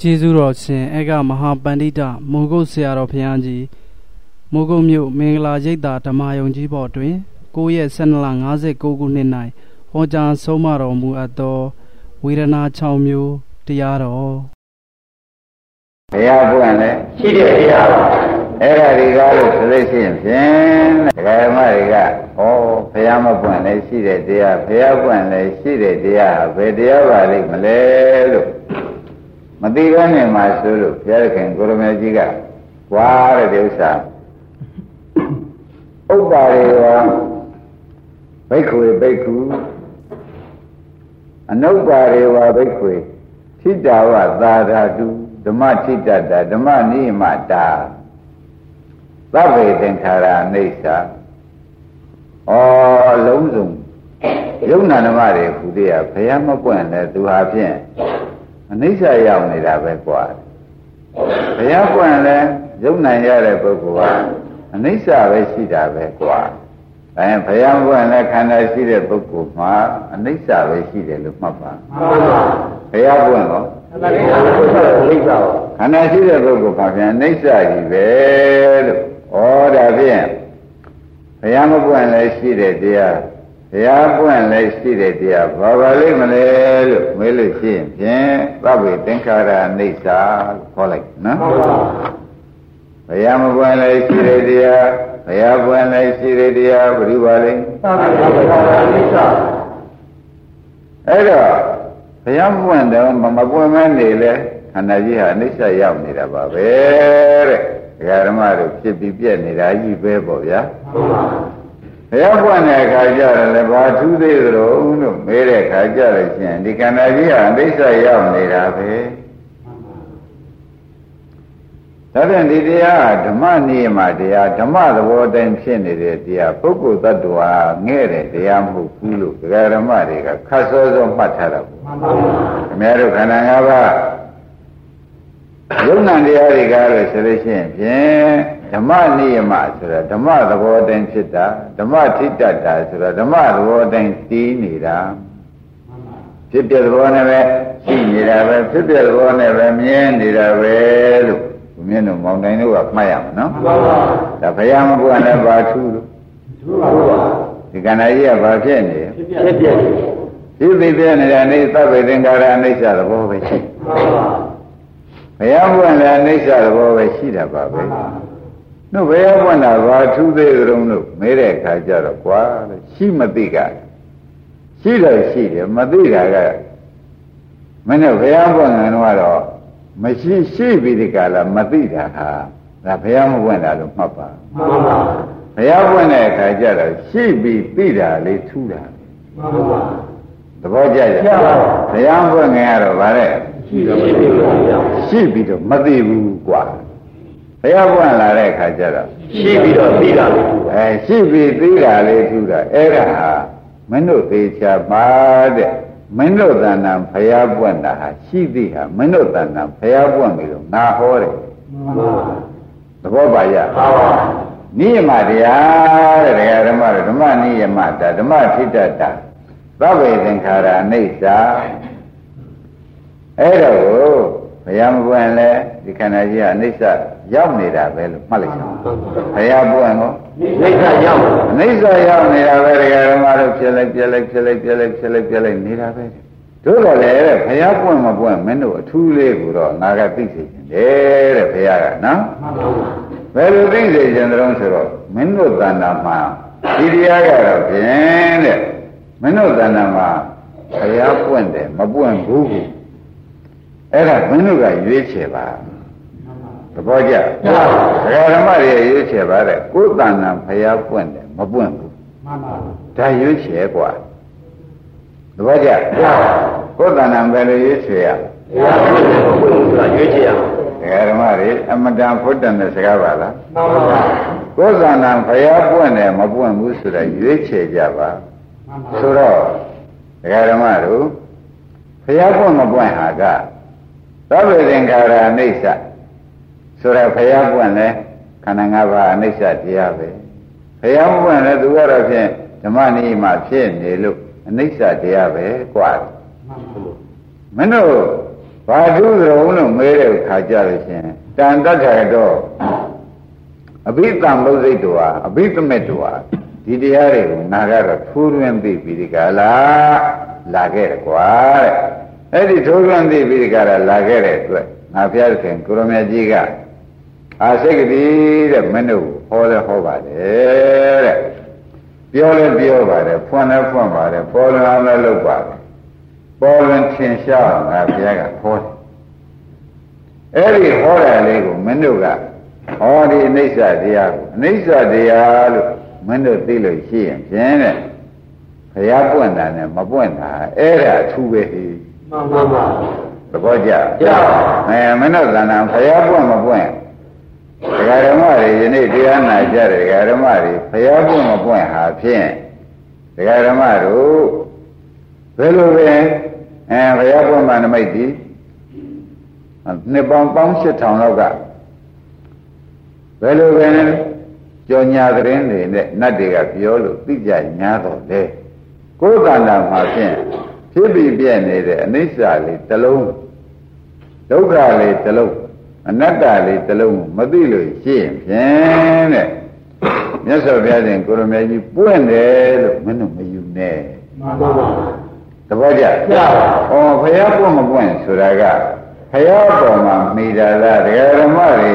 ကျေးဇူးတော်ရှင်အေကမဟာပန္တိတမိုးကုတ်ဆရာတော်ဘုရားကြီးမိုးကုတ်မြို့မင်္ဂလာရိပ်သာဓမ္မယုံကြီးဘော်တွင်9ရက်12လ59ခုနှစ်၌ဟောကြားဆုံးမတော်မူအပ်သောဝေဒနာ6မျိုးတရားတော်ဘုရားပွင့်လဲရှိတယ်ဘုရားအဲ့ဒါတွေကလို့ဆိုလို့ရှိရင်ဖြင့်ဒကာမတွေကဩဘုရားမပွင့်လဲရှိတဲ့တရားဘုရားပွင့်လဲရှိတဲ့တရားဘယ်တရားပါလိမ့်မလဲလို့ မသိဘဲနဲ့မှဆိုလို့ဘုရားခင်ကိုရမေကြီးကွာတဲ့ဒီဥစ္စာဥပ္ပါရေဝဘိက္ခွေဘိက္ခုအနုပ္ပါရေဝဘိက္ခွေထိတာဝသာဓာတုဓမ္မထိတတဓမ္မနိမတာသဗ္ဗေသင်္ခါရအိဋ္ဌာဩလုံးစုံယုံနာဓမ္မတွေခုတည်းကဘုရားမပွင့်လဲသူဟာဖြင့် အနိစ္စရောက်နေတာပဲกว่าဘုရားပွင့်လဲယုံနိုင်ရတဲ့ပုဂ္ဂိုလ်ကအနိစ္စပဲရှိတာပဲกว่าဒါရင်ဘုရားပွင့်လဲခန္ဓာရှိတဲ့ပုဂ္ဂိုလ်မှာအနိစ္စပဲရှိတယ်လို့မှတ်ပါမှန်ပါဘုရားပွင့်တော့ခန္ဓာရှိတဲ့ပုဂ္ဂိုလ်ခန္ဓာရှိတဲ့ပုဂ္ဂိုလ်ပါပြန်အနိစ္စကြီးပဲလို့ဩဒါဖြင့်ဘုရားမပွင့်လဲရှိတဲ့တရား တရားပွင့်လည်းရှိတဲ့တရားဘာပါလိမ့်မလဲလို့မေးလို့ရှိရင်ဖြင့်သဗ္ဗေသင်္ခါရအိဋ္ဌာလို့ခေါ်လိုက်နော်ဘုရားမပွင့်လည်းရှိတဲ့တရားဘုရားပွင့်လည်းရှိတဲ့တရားဘယ်လိုပါလိမ့်သဗ္ဗေသင်္ခါရအိဋ္ဌာအဲ့တော့ဘုရားပွင့်တယ်မပွင့်မဲနေလဲခန္ဓာကြီးဟာအိဋ္ဌာရောက်နေတာပါပဲတဲ့ဒကာဓမ္မတို့ဖြစ်ပြီးပြက်နေတာကြီးပဲပေါ့ဗျာဟုတ်ပါဘူး ဘုရားပွင့်တဲ့အခါကျတော့လည်းဘာထူးသေးသလိုလို့မေးတဲ့အခါကျတော့ရှင်ဒီကန္နာကြီးဟာအိဋ္ဌရောက်နေတာပဲဒါပြန်ဒီတရားဓမ္မနိယမတရားဓမ္မသဘောတိုင်းဖြစ်နေတဲ့တရားပုဂ္ဂိုလ်တ attva ငဲ့တဲ့တရားမဟုတ်ဘူးလို့ဒကာဓမ္မတွေကခတ်စောစောမှတ်ထားတာပေါ့မှန်ပါပါခင်ဗျားတို့ခန္ဓာ၅ပါး ယုံနာတရားတွေကားလို့ဆိုလို့ရှိရင်ဖြင့်ဓမ္မနိယမဆိုတာဓမ္မသဘောတိုင်းဖြစ်တာဓမ္မထိတ္တတာဆိုတာဓမ္မသဘောတိုင်းတည်နေတာဖြစ်ပြသဘောနဲ့ပဲရှိနေတာပဲဖြစ်ပြသဘောနဲ့ပဲမြင်နေတာပဲလို့ဘုမြင်တို့မောင်တိုင်းတို့ကမှတ်ရမှာနော်မှန်ပါပါဒါဘုရားမဘုရားလည်းဘာထူးလို့ထူးပါဘူးဒီကဏ္ဍကြီးကဘာဖြစ်နေဖြစ်ပြဖြစ်ပြဖြစ်ပြနေတာနေသဗ္ဗေသင်္ကာရအိဋ္ဌသဘောပဲရှိမှန်ပါ ဘုရားဘုရားလည်းအိဋ္ဌသဘောပဲရှိတာပါပဲတို့ဘယ်ရောက်ဝင်တာဘာထူးသေးကြုံလို့မဲတဲ့အခါကျတော့ကွာလို့ရှိမသိကရှိတယ်ရှိတယ်မသိတာကမင်းတို့ဘုရားပွင့်တယ်တော့မရှိရှိပြီးဒီကလာမသိတာဟာဒါဘုရားမပွင့်တာလို့မှတ်ပါမှန်ပါဘုရားပွင့်တဲ့အခါကျတော့ရှိပြီးသိတာလေးထူးတာမှန်ပါသဘောကျကြဘုရားပွင့်ငင်ကတော့ဗါတဲ့ ရှိပြီးတော့မသိဘူးกว่าဘုရားပွင့်လာတဲ့အခါကျတော့ရှိပြီးတော့သိတာအဲရှိပြီးသိတာလေးထူတာအဲ့ဒါဟာမင်းတို့သေချာပါတဲ့မင်းတို့တဏ္ဍာဘုရားပွင့်တာဟာရှိသည်ဟာမင်းတို့တဏ္ဍာဘုရားပွင့်ပြီလို့ငါဟောတယ်သဘောပါရပါပါနိယမတရားတဲ့တရားဓမ္မတွေဓမ္မနိယမတာဓမ္မထိတ္တတာသဗ္ဗေသင်္ခါရအိဋ္ဌာ အဲ့တော့ဘုရားမပွင့်လဲဒီခန္ဓာကြီးကအနိစ္စရောက်နေတာပဲလို့မှတ်လိုက်ပါဘုရားပွင့်ကိုအိဋ္ဌရောက်အနိစ္စရောက်နေတာပဲတရားဓမ္မတို့ဖြစ်လိုက်ပြက်လိုက်ဖြစ်လိုက်ပြက်လိုက်ဖြစ်လိုက်ပြက်လိုက်နေတာပဲတို့တော့လေတဲ့ဘုရားပွင့်မပွင့်မင်းတို့အထူးလေးကိုတော့ငါကသိစေချင်တယ်တဲ့ဘုရားကနော်ဘယ်လိုသိစေချင်တယ်ဆိုတော့မင်းတို့တဏ္ဍာမှာဒီတရားကတော့ဖြင့်တဲ့မင်းတို့တဏ္ဍာမှာဘုရားပွင့်တယ်မပွင့်ဘူး အဲ့ဒါမင်းတို့ကရွေးချယ်ပါသဘောကျဒကာဓမ္မတွေရွေးချယ်ပါတဲ့ကိုယ်တဏ္ဍာဖျားပွင့်တယ်မပွင့်ဘူးမှန်ပါဒါရွေးချယ်กว่าသဘောကျကိုယ်တဏ္ဍာဘယ်လိုရွေးချယ်ရဘုရားပွင့်တယ်မပွင့်ဘူးဆိုတာရွေးချယ်ရဒကာဓမ္မတွေအမတန်ဖွတ်တယ်တဲ့စကားပါလားမှန်ပါကိုယ်တဏ္ဍာဖျားပွင့်တယ်မပွင့်ဘူးဆိုတာရွေးချယ်ကြပါဆိုတော့ဒကာဓမ္မတို့ဖျားပွင့်မပွင့်ဟာက သဗ္ဗေသင်္ခါရအိဋ္ဌဆိုတော့ဘုရားပွင့်လဲခန္ဓာ၅ပါးအိဋ္ဌတရားပဲဘုရားပွင့်လဲသူကတော့ဖြင့်ဓမ္မနိမဖြစ်နေလို့အိဋ္ဌတရားပဲกว่าမင်းတို့ ဘာဓုသရုံလို့မေးတဲ့အခါကြလို့ရှင်တန်တတ်တယ်တော့အဘိဓမ္မဘုဇိတ်တော်ဟာအဘိဓမ္မတော်ဟာဒီတရားတွေကိုနာကတော့ထိုးရင်းသိပြီးဒီကလာလာခဲ့တယ်ကွာတဲ့ အဲ့ဒီထိုးရင်းသိပြီးဒီကလာလာခဲ့တဲ့အတွက်ငါဖျားခင်ကိုရမကြီးကအာစိတ်ကတိတဲ့မင်းတို့ဟောလဲဟောပါတယ်တဲ့ပြောလဲပြောပါတယ်ဖွင့်လဲဖွင့်ပါတယ်ပေါ်လွန်လဲလုပ်ပါတယ်ပေါ်လွန်ထင်ရှားငါဘုရားကဟောတယ်အဲ့ဒီဟောတယ်လေးကိုမင်းတို့ကဟောဒီအနိစ္စတရားကိုအနိစ္စတရားလို့မင်းတို့သိလို့ရှိရင်ဖြင့်တဲ့ဘုရားပွင့်တာနဲ့မပွင့်တာအဲ့ဒါအထူးပဲဟိ မှန်ပါပါသဘောကျကျပါအဲမင်းတို့သဏ္ဍာန်ဘုရားပွင့်မပွင့်ဒကာဓမ္မတွေယနေ့တရားနာကြတယ်ဒကာဓမ္မတွေဘုရားပွင့်မပွင့်ဟာဖြင့်ဒကာဓမ္မတို့ဘယ်လိုပဲအဲဘုရားပွင့်မှနမိတ်ဒီနှစ်ပေါင်းပေါင်း8000လောက်ကဘယ်လိုပဲကြောညာသတင်းတွေနဲ့နတ်တွေကပြောလို့သိကြညာတော့လေကိုယ်ကန္တာမှာဖြင့် ဖြစ်ပြီးပြည့်နေတဲ့အနိစ္စလေးတစ်လုံးဒုက္ခလေးတစ်လုံးအနတ္တလေးတစ်လုံးကိုမသိလို့ရှိရင်ဖြင့်တဲ့မြတ်စွာဘုရားရှင်ကိုရမေကြီးပွင့်တယ်လို့မင်းတို့မယူနဲ့မှန်ပါပါတပည့်ကြကျပါ။ဩဘုရားပွင့်မပွင့်ဆိုတာကဘုရားပေါ်မှာမိတာလားတရားဓမ္မတွေ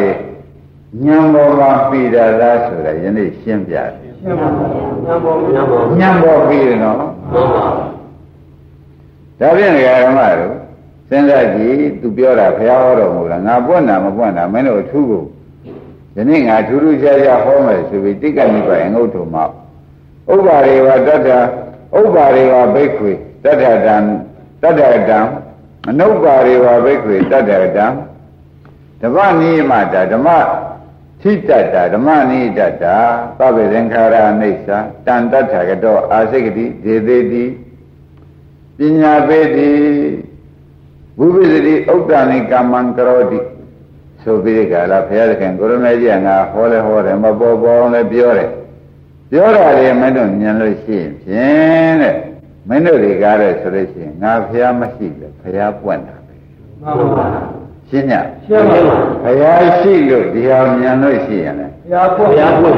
ညံပေါ်မှာမိတာလားဆိုတာယနေ့ရှင်းပြတယ်မှန်ပါပါမှန်ပါမှန်ပါ။ညံပေါ်ပြီးတယ်နော်မှန်ပါ။ ဒါဖြင့်တရားဓမ္မတို့စဉ်းစားကြည့်သူပြောတာဘုရားဟောတော်မူလားငါပွင့်တာမပွင့်တာမင်းတို့အထူးကိုယနေ့ငါထူးထူးခြားခြားဟောမယ်ဆိုပြီးတိက္ကနိဗ္ဗာန်ငုတ်တော်မှာဥပ္ပါရေဝတတ္တဥပ္ပါရေဝဘိက္ခွေတတ္ထတံတတ္ထတံအနုပ္ပါရေဝဘိက္ခွေတတ္ထတံဓမ္မနိမတာဓမ္မထိတတ္တာဓမ္မနိတတ္တာသဗ္ဗေသင်္ခါရအိဋ္ဌာတန်တတ္ထကတော့အာစိကတိဒေသေးတိ ပညာပေတိဘုဗ္ဗစတိဥဒ္ဒနိကာမံကရောတိဆိုပြီးဒီကလာဘုရားသခင်ကိုရမေကြီးကငါဟောလဲဟောတယ်မပေါ်ပေါ်လဲပြောတယ်ပြောတာလေမင်းတို့ညံလို့ရှိရင်ဖြင့်တဲ့မင်းတို့တွေကားတဲ့ဆိုလို့ရှိရင်ငါဘုရားမရှိလေဘုရားပွင့်တာပဲမှန်ပါရှင်းညရှင်းပါပါဘုရားရှိလို့ဒီဟာညံလို့ရှိရင်လေဘုရားပွင့်ဘုရားပွင့်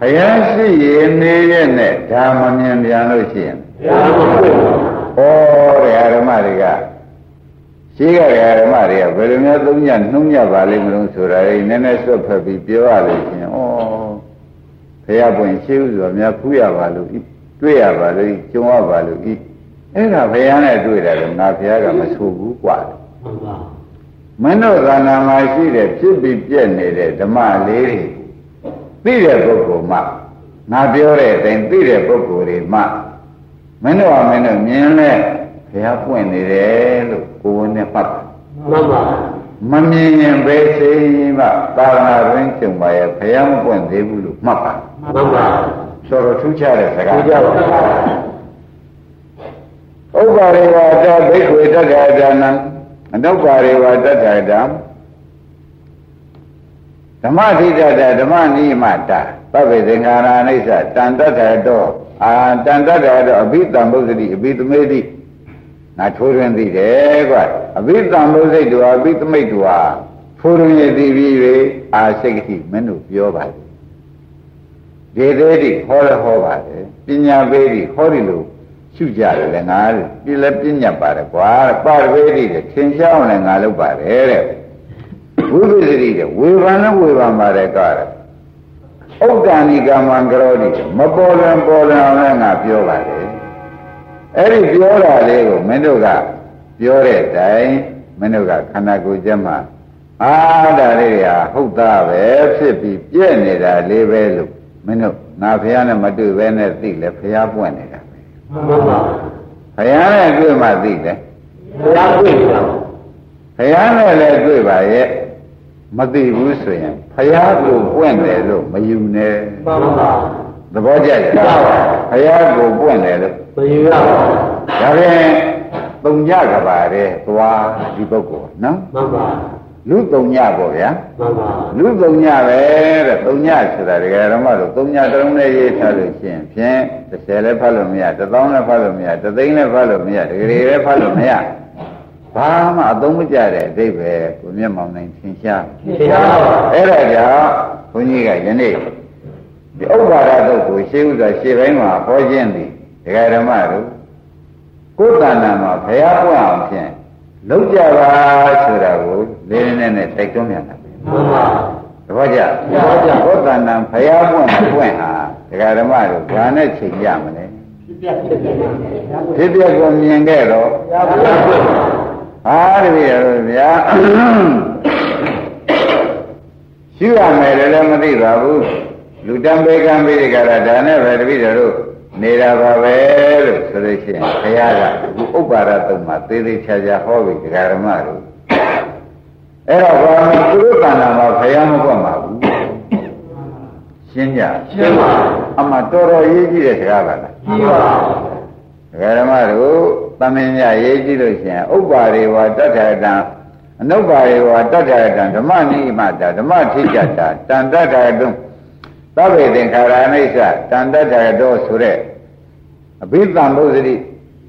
ဘုရားရှိရင်နေရဲ့နဲ့ဒါမမြင်ပြန်လို့ရှိရင်ဘုရားပွင့် ဩတရားဓမ္မတွေကရှိကြတဲ့ဓမ္မတွေကဘယ်လိုများသုံးညနှုံးညပါလိမ့်မလို့ဆိုတာလေနည်းနည်းဆွတ်ဖက်ပြီးပြောရလို့ရှိရင်ဩဘုရားပွင့်ရှိဥစွာများဖူးရပါလို့ဤတွေ့ရပါလို့ဤကြုံရပါလို့ဤအဲ့ဒါဘုရားနဲ့တွေ့တယ်လို့ငါဘုရားကမဆိုဘူးกว่า မှန်ပါ မင်းတို့သာနာမှာရှိတဲ့ဖြစ်ပြီးပြည့်နေတဲ့ဓမ္မလေးတွေသိတဲ့ပုဂ္ဂိုလ်မှငါပြောတဲ့အတိုင်းသိတဲ့ပုဂ္ဂိုလ်တွေမှ မင်းတို့ကမင်းတို့မြင်လဲဘုရားပွင့်နေတယ်လို့ကိုယ်ဝင်နဲ့မှတ်ပါမှန်ပါမမြင်ရင်ပဲသိမှသာသနာ့ရင်းကျုံပါရဲ့ဘုရားမပွင့်သေးဘူးလို့မှတ်ပါမှန်ပါဆိုတော့ထူးခြားတဲ့စကားကိုကြပါဥပ္ပါရေဝတဘိက္ခွေတတ္ထာဒါနံအနုပ္ပါရေဝတတ္ထာဒံဓမ္မထိတတဓမ္မနိမတသဗ္ဗေသင်္ခါရအိဋ္ဌတန်တတ္ထာတော အာတန်တတ္ထာတောအဘိတံဘုဇ္ဇတိအဘိသမေတိငါထိုးရင်းသိတယ်ကွအဘိတံဘုဇ္ဇိတောအဘိသမိတ်တောထိုးရင်းရသိပြီး၍အာစိတ်တိမင်းတို့ပြောပါလေဒေသေးတိဟောရဟောပါတယ်ပညာပေးတိဟောဒီလိုရှုကြတယ်လေငါပြလည်းပြညတ်ပါတယ်ကွာပါရဝေတိတဲ့သင်ရှားအောင်လည်းငါလုပ်ပါတယ်တဲ့ဝိပဿတိတဲ့ဝေဘာနဲ့ဝေဘာပါတယ်ကွာတဲ့ ဥဒ္ဒဏိကမံကရောတိမပေါ်လွန်ပေါ်လွန်အောင်လည်းငါပြောပါတယ်အဲ့ဒီပြောတာလေးကိုမင်းတို့ကပြောတဲ့အတိုင်းမင်းတို့ကခန္ဓာကိုယ်ကျက်မှာအာဒါလေးတွေဟာဟုတ်သားပဲဖြစ်ပြီးပြည့်နေတာလေးပဲလို့မင်းတို့ငါဖះနဲ့မတွေ့ပဲနဲ့သိလဲဖះပွင့်နေတာပဲမှန်ပါဖះနဲ့တွေ့မှသိတယ်ဘုရားပွင့်တာဖះနဲ့လည်းတွေ့ပါရဲ့ မသိဘူးဆိုရင်ဖះကိုပွင့်တယ်လို့မယူနဲ့မှန်ပါသဘောကျရဲ့ဖះကိုပွင့်တယ်လို့မယူရပါဒါဖြင့်သုံညကပါတဲ့သွားဒီပုဂ္ဂိုလ်နော်မှန်ပါလူသုံညပေါ့ဗျာမှန်ပါလူသုံညပဲတဲ့သုံညဆိုတာတကယ်တော့မှလို့သုံညတစ်လုံးနဲ့ရေးထားလို့ရှိရင်ဖြင့်30လည်းဖတ်လို့မရ1000လည်းဖတ်လို့မရ3သိန်းလည်းဖတ်လို့မရတကယ်လည်းဖတ်လို့မရ ဘာမှအသုံးမကျတဲ့အတိတ်ပဲကိုမျက်မှောင်နိုင်သင်ရှားဘုရားအဲ့ဒါကြောင့်ဘုန်းကြီးကယနေ့ဒီဥပ္ပါဒတုတ်ကိုရှေးဥစွာရှေးပိုင်းမှာဟောခြင်းသည်ဒကာဓမ္မတို့ကိုယ်တဏ္ဍာမှာဘုရားပွင့်အောင်ဖြင့်လုံးကြပါဆိုတာကိုလေးလေးနဲ့နဲ့တိုက်တွန်းမြန်တာမှန်ပါတပည့်ကြတပည့်ကြကိုယ်တဏ္ဍာဘုရားပွင့်မပွင့်ဟာဒကာဓမ္မတို့ဘာနဲ့ချိန်ကြမလဲဖြစ်ပြကိုမြင်ခဲ့တော့ဘုရားပွင့်ပါ ဟာတပည့်တော်ဗျာရှိရမယ်လည်းမသိပါဘူးလူတံပေကံပိရိကရဒါနဲ့ပဲတပည့်တော်တို့နေတာပါပဲလို့ဆိုလို့ရှိရင်ဘုရားကအခုဥပ္ပါဒတုံမှာသေးသေးချာချာဟောပြီဒကာဓမ္မတို့အဲ့တော့ဘာမှသူတို့တဏ္ဍာမှာဘုရားမပွတ်ပါဘူးရှင်းကြရှင်းပါအမှတော်တော်ရေးကြည့်တဲ့စကားပါလားကြီးပါ ဒကာဓမ္မတို့သမင်မြရေးကြည့်လို့ရှိရင်ဥပ္ပါရေဝတတ္ထတံအနုပ္ပါရေဝတတ္ထတံဓမ္မနိမတာဓမ္မထိကြတာတန်တတ္ထတုသဗ္ဗေသင်္ခါရအိဋ္ဌတန်တတ္ထတောဆိုတဲ့အဘိဓမ္မုဇ္ဇတိ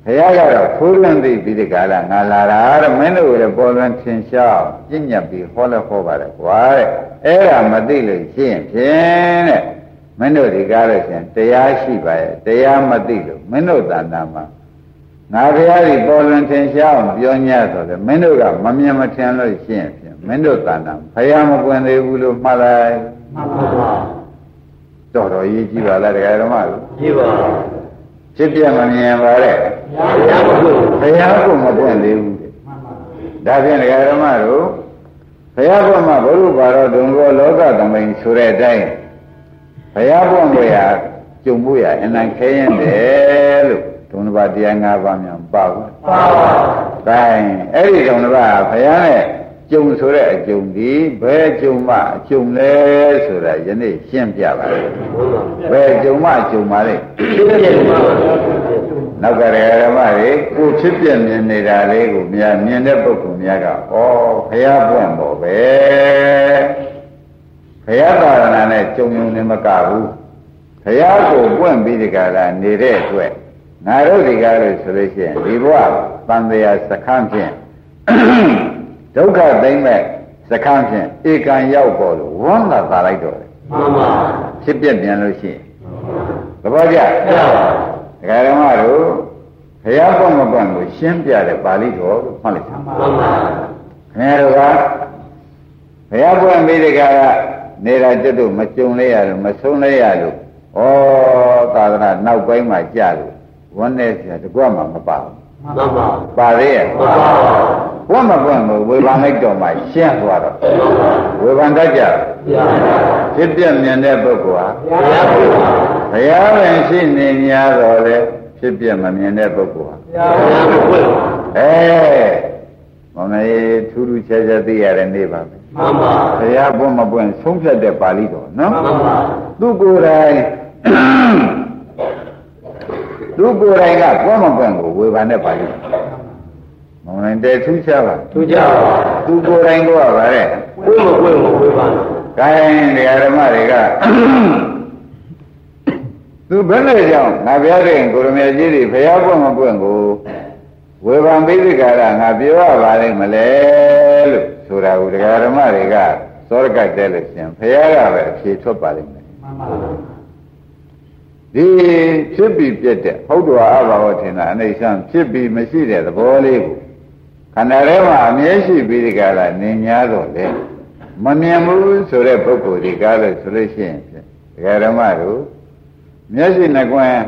ဘုရားကတော့ထိုးလွန်သိပြီးဒီကလာငါလာတာတဲ့မင်းတို့လည်းပေါ်လွန်ထင်ရှားပြညတ်ပြီးဟောလဲဟောပါတယ်ကွာတဲ့အဲ့ဒါမသိလို့ရှင်းဖြင့်တဲ့ မင်းတို့ဒီကားလို့ရှရင်တရားရှိပါရဲ့တရားမသိလို့မင်းတို့တဏ္ဍာမှာငါဘုရားကြီးပေါ်လွန်ထင်ရှားအောင်ပြောညဆိုတယ်မင်းတို့ကမမြင်မထင်လို့ရှင်းဖြင့်မင်းတို့တဏ္ဍာဘုရားမပွင့်သေးဘူးလို့မှတ်လိုက်မှန်ပါတော်တော်ရေးကြည့်ပါလားတရားဓမ္မတို့ကြီးပါဖြစ်ပြမမြင်ပါတဲ့ဘုရားပွင့်ဘုရားကမပွင့်သေးဘူးတဲ့ဒါဖြင့်တရားဓမ္မတို့ဘုရားကမှဘုရုပါတော်ဒုံဘောလောကသမိန်ဆိုတဲ့အတိုင်း ဘုရားပွင့်ကိုရကြုံမှုရအနံခဲရင်တယ်လို့ဒုံတစ်ပါးတရား၅ပါးများမပါဘူးပါပါ။ဒါရင်အဲ့ဒီဒုံတစ်ပါးကဘုရားနဲ့ကြုံဆိုတဲ့အကြုံဒီဘယ်ကြုံမှအကြုံလဲဆိုတာယနေ့ရှင်းပြပါလိမ့်ဘုရား။ဘယ်ကြုံမှအကြုံပါလိမ့်ရှင်းပြပါ။နောက်ကရဓမ္မတွေကိုဖြစ်ပြမြင်နေတာလေးကိုမြင်မြင်တဲ့ပုဂ္ဂိုလ်များကဩဘုရားပွင့်ပေါ်ပဲ။ ဘုရားသာသနာနဲ့ကြုံယုံနေမကဘူး။ဘုရားကိုပွင့်ပြီးဒီကလာနေတဲ့အတွက်ငါတို့ဒီကားလို့ဆိုလို့ရှိရင်ဒီဘဝတန်တရားစခန်းဖြင့်ဒုက္ခသိမ့်မဲ့စခန်းဖြင့်ဧကံရောက်ပေါ်လို့ဝမ်းသာသာလိုက်တော့တယ်မှန်ပါဖြစ်ပြပြန်လို့ရှိရင်သဘောကျဘုရားဒကာဓမ္မတို့ဘုရားပွင့်မပွင့်ကိုရှင်းပြတဲ့ပါဠိတော်လို့မှတ်လိုက်ပါမှန်ပါခင်ဗျားတို့ကဘုရားပွင့်ပြီးဒီကက နေတာတွတ်တို့မကြုံလဲရလို့မဆုံးလဲရလို့ဩသာသနာနောက်ပိုင်းမှာကြာလို့ဝန်းနေပြတကွမှမပါဘူးမှန်ပါပါသေးရဲ့မှန်ပါဘုမဘုံကိုဝေဘာလိုက်တော်မှာရှင်းသွားတော့ဝေဘာတတ်ကြဖြစ်ပြမြင်တဲ့ပုဂ္ဂိုလ်ဟာဘုရားပင်ရှိနေ냐တော်လေဖြစ်ပြမမြင်တဲ့ပုဂ္ဂိုလ်ဟာဘုရားပင်ပွင့်အဲ မောင်မေထူးထူးခြားခြားသိရတဲ့နေ့ပါပဲမှန်ပါဘုရားဘုမဘုံဆုံးဖြတ်တဲ့ပါဠိတော်နော်မှန်ပါသူကိုယ်တိုင်သူကိုယ်တိုင်ကဘုမဘုံကိုဝေဖန်တဲ့ပါဠိတော်မောင်မေတဲထူးခြားပါသူကြပါသူကိုယ်တိုင်ကပါတဲ့ပွင့်မပွင့်မပွင့်ပါ။ကိုင်းတရားဓမ္မတွေကသူဘယ်နဲ့ကြောင့်ငါဘုရားရှင်ကိုရမေကြီးတွေဘုရားပွင့်မပွင့်ကို ဝေဖန်ပိဋကရငါပြောရပါလိမ့်မလဲလို့ဆိုတာကိုတရားဓမ္မတွေကသောရကတ်တဲလို့ရှင်ဘုရားကပဲအဖြေထွက်ပါလိမ့်မယ်မှန်ပါ။ဒီဖြစ်ပြီးပြတ်တဲ့ဟုတ်တော်အဘာဝထင်တာအနေဆန်းဖြစ်ပြီးမရှိတဲ့သဘောလေးကိုခန္ဓာထဲမှာအမြဲရှိပြီးဒီကလာနေ냐တော့လေမမြင်ဘူးဆိုတဲ့ပုဂ္ဂိုလ်ဒီကားလို့ဆိုလို့ရှိရင်ဖြင့်ဒကာဓမ္မတို့မျက်စိနှကွန်း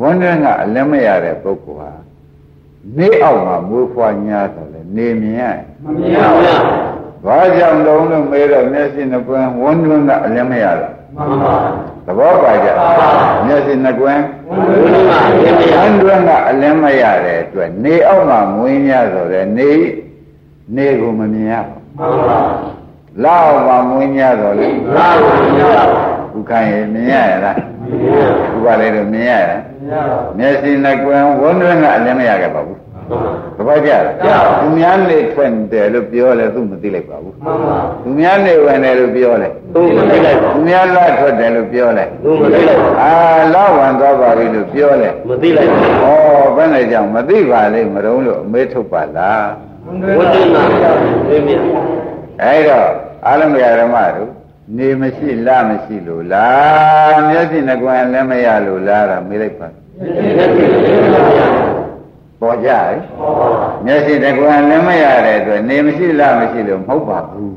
ဝန်းထဲကအလင်းမရတဲ့ပုဂ္ဂိုလ်ဟာ နေအောင်မှာမိုးဖွာညာဆိုလဲနေမြင်ရမမြင်ပါဘူး။ဘာကြောင့်လုံးလို့မဲတော့မျက်စိနှကွင်းဝန်းလုံးကအလည်းမရတော့မှန်ပါသဘောပါကြမျက်စိနှကွင်းဝန်းလုံးကအလည်းမရတဲ့အတွက်နေအောင်မှာမွေးညာဆိုလဲနေနေကိုမမြင်ရဘူးမှန်ပါလောက်မှာမွေးညာဆိုလဲလောက်ကိုမြင်ရဘူးဥက္ကံရမြင်ရလားမြင်ရဘူးဥပါလေတော့မြင်ရလား မြင်ရပါမျက်စိနှကွန်းဝန်းတွင်းကအလင်းမရခဲ့ပါဘူးမှန်ပါသဘောကျလားသူများနေထွက်တယ်လို့ပြောလဲသူမသိလိုက်ပါဘူးမှန်ပါသူများနေဝင်တယ်လို့ပြောလဲသူမသိလိုက်ပါသူများလာထွက်တယ်လို့ပြောလဲသူမသိလိုက်ပါအာလာဝင်သွားပါပြီလို့ပြောလဲမသိလိုက်ပါဩဘယ်နဲ့ကြောင့်မသိပါလိမ့်မတုံးလို့အမေးထုတ်ပါလားမဝိတ္တနာသိမြတ်အဲဒါအာလုံးကဓမ္မတို့ နေမရှိလမရှိလို့လားမျက်စိနှကွယ်လည်းမရလို့လားတော့မေးလိုက်ပါပေါ်ကြရဲ့မျက်စိနှကွယ်လည်းမရတဲ့အတွက်နေမရှိလမရှိလို့မဟုတ်ပါဘူး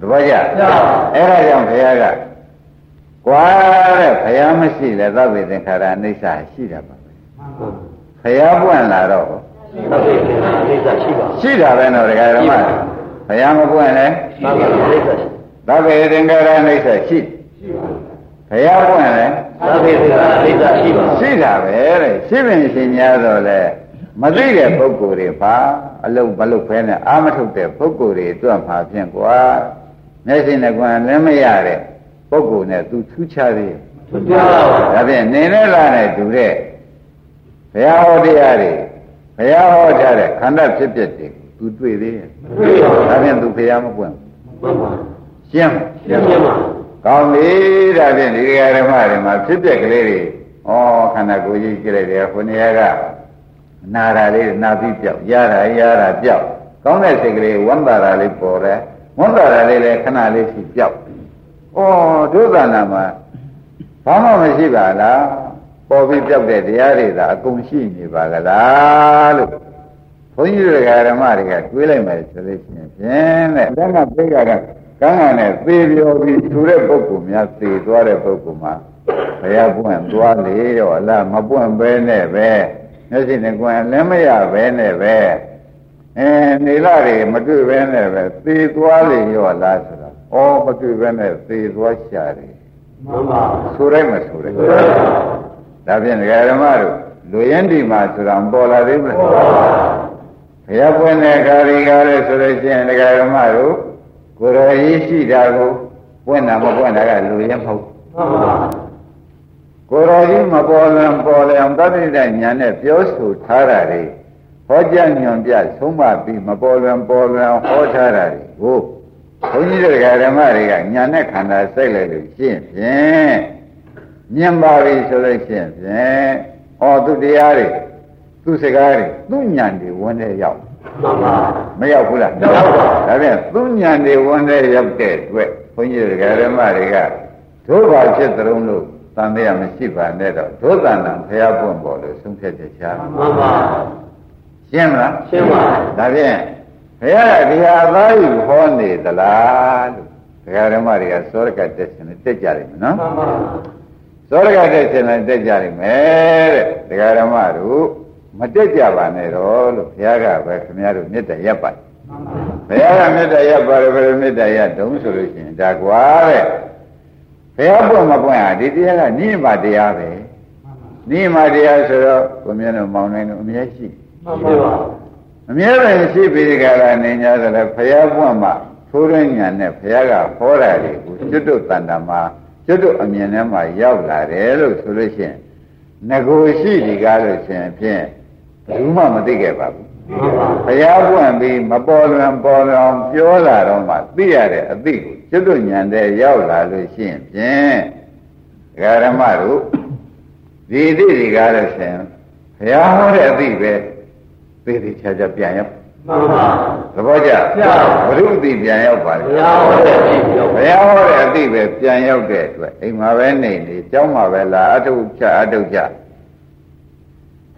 တပည့်ကြအဲ့ဒါကြောင့်ဘုရားကကွာတဲ့ဘုရားမရှိလဲသဗ္ဗေသင်္ခါရအိဋ္ဌာရှိတာပါပဲဘုရားပွင့်လာတော့သဗ္ဗေသင်္ခါရအိဋ္ဌရှိပါရှိတာပဲတော့ဒကာဓမ္မဘုရားမပွင့်လဲသဗ္ဗေအိဋ္ဌရှိ သဗ္ဗေသင်္ကာရအိဋ္ဌရှိဘုရားပွင့်လဲသဗ္ဗေသင်္ခါရအိဋ္ဌရှိပါရှိတာပဲတဲ့ရှိပင်ရှင်များတော့လဲမသိတဲ့ပုဂ္ဂိုလ်တွေပါအလုံးမလုံးဖဲနဲ့အာမထုတ်တဲ့ပုဂ္ဂိုလ်တွေအတွက်မှာဖြင့်ကွာမျက်စိနဲ့ကွာလည်းမရတဲ့ပုဂ္ဂိုလ်နဲ့သူထူးခြားသေးတယ်သူပြောပါဒါဖြင့်နေနဲ့လာနဲ့တူတဲ့ဘုရားဟောတရားတွေဘုရားဟောထားတဲ့ခန္ဓာဖြစ်ပျက်တွေသူတွေ့သေးတယ်တွေ့ပါဒါဖြင့်သူဘုရားမပွင့်ဘူးမှန်ပါ ရှင်းမရှင်းပြပါကောင်းပြီဒါဖြင့်ဒီဃာဓမ္မတွေမှာဖြစ်ပျက်ကလေးတွေဩခန္ဓာကိုယ်ကြီးကြည့်လိုက်တယ်ခုနေရာကနာတာလေးနာပြီးပြောက်ရတာရတာပြောက်ကောင်းတဲ့စိတ်ကလေးဝမ်းသာတာလေးပေါ်တယ်ဝမ်းသာတာလေးလည်းခဏလေးရှိပြောက်ဩဒုသနာမှာဘာမှမရှိပါလားပေါ်ပြီးပြောက်တဲ့တရားတွေသာအကုန်ရှိနေပါကလားလို့ဘုန်းကြီးတွေကဓမ္မတွေကတွေးလိုက်မယ်ဆိုလို့ရှိရင်ဖြင့်တဲ့လက်မပြေးကြတာ ကန်းကန်းနဲ့သေပြောပြီးထူတဲ့ပုဂ္ဂိုလ်များသေသွားတဲ့ပုဂ္ဂိုလ်မှာဘုရားပွင့်သွားလေရောအလားမပွင့်ပဲနဲ့ပဲမျက်စိနဲ့ကွယ်လည်းမရပဲနဲ့ပဲအဲနေလာတွေမတွေ့ပဲနဲ့ပဲသေသွားလေရောလားဆိုတော့ဩမတွေ့ပဲနဲ့သေသွားရှာတယ်မှန်ပါဆိုလိုက်မဆိုလိုက်ဒါဖြင့်ဒကာဓမ္မတို့လူရင်းဒီမှာဆိုတာမပေါ်လာသေးဘူးလားဘုရားပွင့်တဲ့ခါရီကားလဲဆိုလို့ရှိရင်ဒကာဓမ္မတို့ ကိုယ်တော်ကြီးရှိတာကိုပွင့်တာမပွင့်တာကလူရင်းမဟုတ်မှန်ပါကိုယ်တော်ကြီးမပေါ်လံပေါ်လံသတ္တိတညာနဲ့ပြောဆိုထားတာတွေဟောကြားညွန်ပြဆုံးမပြီးမပေါ်လံပေါ်လံဟောထားတာတွေကိုဘုန်းကြီးတို့ဓမ္မတွေကညာနဲ့ခန္ဓာစိတ်လိုက်လို့ရှင်းဖြင့်မြင်ပါပြီဆိုလို့ရှင်းဖြင့်ဩသူတရားတွေသူစကားတွေသူညာတွေဝင်တဲ့ရောက် မှန်ပါမရောက်ဘူးလားရောက်ပါဒါပြန်သူညာတွေဝင်တဲ့ရောက်တဲ့အတွက်ဘုန်းကြီးတို့ဓမ္မတွေကဒုဘာဖြစ်သလုံးလို့တန်တရားမရှိပါနဲ့တော့ဒုသန္တံဖျားပွင့်ပေါ်လို့ဆုံးဖြတ်ချက်ချာမှန်ပါရှင်းမလားရှင်းပါဒါဖြင့်ဘုရားကဒီဟာအသားယူဟောနေသလားလို့ဒကာဓမ္မတွေကစောရကတက်ရှင်နဲ့တက်ကြတယ်နော်မှန်ပါစောရကတက်ရှင်နဲ့တက်ကြတယ်မယ်တဲ့ဒကာဓမ္မတို့ မတက်ကြပါနဲ့တော့လို့ဘုရားကပဲခင်ဗျားတို့မေတ္တာရပ်ပါဘုရားကမေတ္တာရပ်ပါတယ်ဘယ်လိုမေတ္တာရပ်တုံးဆိုလို့ရှိရင်ဒါကွာတဲ့ဘုရားပွင့်မပွင့်ဟာဒီတရားကနိမတရားပဲနိမတရားဆိုတော့ကိုမြတ်တို့မောင်နိုင်တို့အမြဲရှိမှန်ပါအမြဲတမ်းရှိပြီးကြတာနေ냐ဆိုလည်းဘုရားပွင့်မှာထိုးရင်းညာနဲ့ဘုရားကဟောတာတွေကိုကျွတ်တုတ်တန်တမှာကျွတ်တုတ်အမြင်ထဲမှာရောက်လာတယ်လို့ဆိုလို့ရှိရင်ငကိုရှိဒီကားလို့ရှိရင်ဖြင့် ဘူးမှမသိခဲ့ပါဘူးမှန်ပါဘုရားပွင့်ပြီးမပေါ်လွန်ပေါ်လွန်ပြောလာတော့မှသိရတဲ့အသိကိုကျွတ်တုတ်ညာတဲ့ရောက်လာလို့ရှိရင်ဖြင့်ဒကာရမတို့ဒီအသိဒီကားလို့ရှိရင်ဘုရားဟောတဲ့အသိပဲသိသိချာချာပြန်ရောက်မှန်ပါသဘောကျကျပါဘုရုအသိပြန်ရောက်ပါလေဘုရားဟောတဲ့ကြည့်ပြောဘုရားဟောတဲ့အသိပဲပြန်ရောက်တဲ့အတွက်အိမ်မှာပဲနေနေကျောင်းမှာပဲလာအထုချအထုချ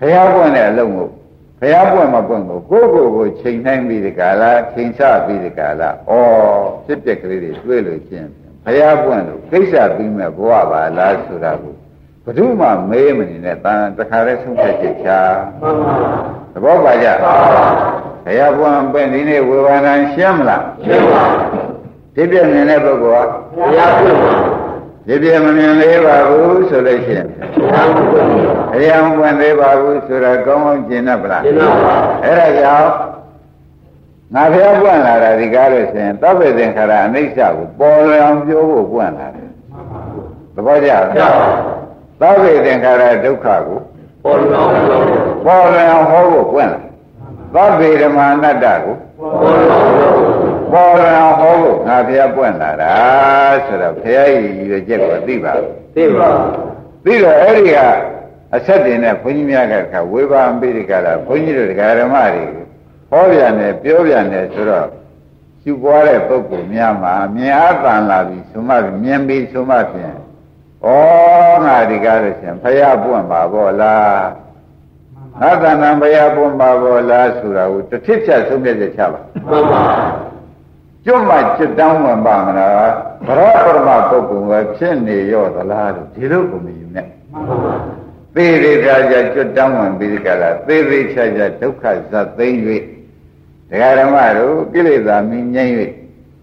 ဘုရားပွင့်တဲ့အလုံးကိုဘုရားပွင့်မပွင့်ကိုကိုယ့်ကိုယ်ကိုချိန်နှိုင်းပြီးဒီကလာချိန်ချပြီးဒီကလာဩဖြစ်ပျက်ကလေးတွေတွေ့လို့ချင်းဘုရားပွင့်လို့ကိစ္စပြီးမဲ့ဘဝပါလားဆိုတာကိုဘယ်သူမှမေးမနေနဲ့တန်တခါလဲဆုံးဖြတ်ချက်ချာမှန်ပါသဘောပါကြဘုရားပွင့်ပင့်ဒီနေ့ဝေဘာနာရှင်းမလားရှင်းပါဒီပြည့်မြင်တဲ့ပုဂ္ဂိုလ်ကဘုရားပွင့်ပါ ဒီပြည့်မမြင်သေးပါဘူးဆိုလို့ရှိရင်ဘုရားပွင့်ပါအရာမပွင့်သေးပါဘူးဆိုတော့ကောင်းကောင်းကျင်တတ်ပလားရှင်းပါအဲ့ဒါကြောင့်ငါဖျားပွင့်လာတာဒီကားလို့ရှိရင်သဗ္ဗေသင်္ခါရအနိစ္စကိုပေါ်လွင်အောင်ပြောဖို့ပွင့်လာတယ်သဘောကျလားကျပါသဗ္ဗေသင်္ခါရဒုက္ခကိုပေါ်လောင်းလောင်းပေါ်လွင်အောင်ဟောဖို့ပွင့်လာသဗ္ဗေဓမ္မာနတ္တကိုပေါ်လောင်းလောင်း ပေါ်လွင်အောင်ဟောဖို့ငါဖျားပွင့်လာတာဆိုတော့ဖျားရည်ရည်ချက်ကိုသိပါဘူးသိပါပြီးတော့အဲ့ဒီကအဆက်တင်နဲ့ဘုန်းကြီးများကခါဝေဘာံပိရိကလာဘုန်းကြီးတို့ဒကာဓမ္မတွေဟောပြန်တယ်ပြောပြန်တယ်ဆိုတော့ရှုပွားတဲ့ပုဂ္ဂိုလ်များမှာမြင်အားတန်လာပြီဆိုမှမြင်ပြီဆိုမှဖြင့်ဩငါဒီကားလို့ရှင်ဖယားပွင့်ပါဘောလားငါသဏ္ဍာန်ဖယားပွင့်ပါဘောလားဆိုတာကိုတစ်ထစ်ဖြတ်ဆုံးဖြတ်ချက်ချပါမှန်ပါ ကျွတ်မှจิตတောင်းဝင်ပါမလားဗရပရမပုဂ္ဂိုလ်ပဲဖြစ်နေရောသလားလို့ဒီလိုကိုမယူနဲ့မှန်ပါသေသေးချာချာကျွတ်တောင်းဝင်ပြီးကြလားသေသေးချာချာဒုက္ခဇတ်သိမ့်၍တရားဓမ္မတို့ကိလေသာမြင်ငြိမ့်၍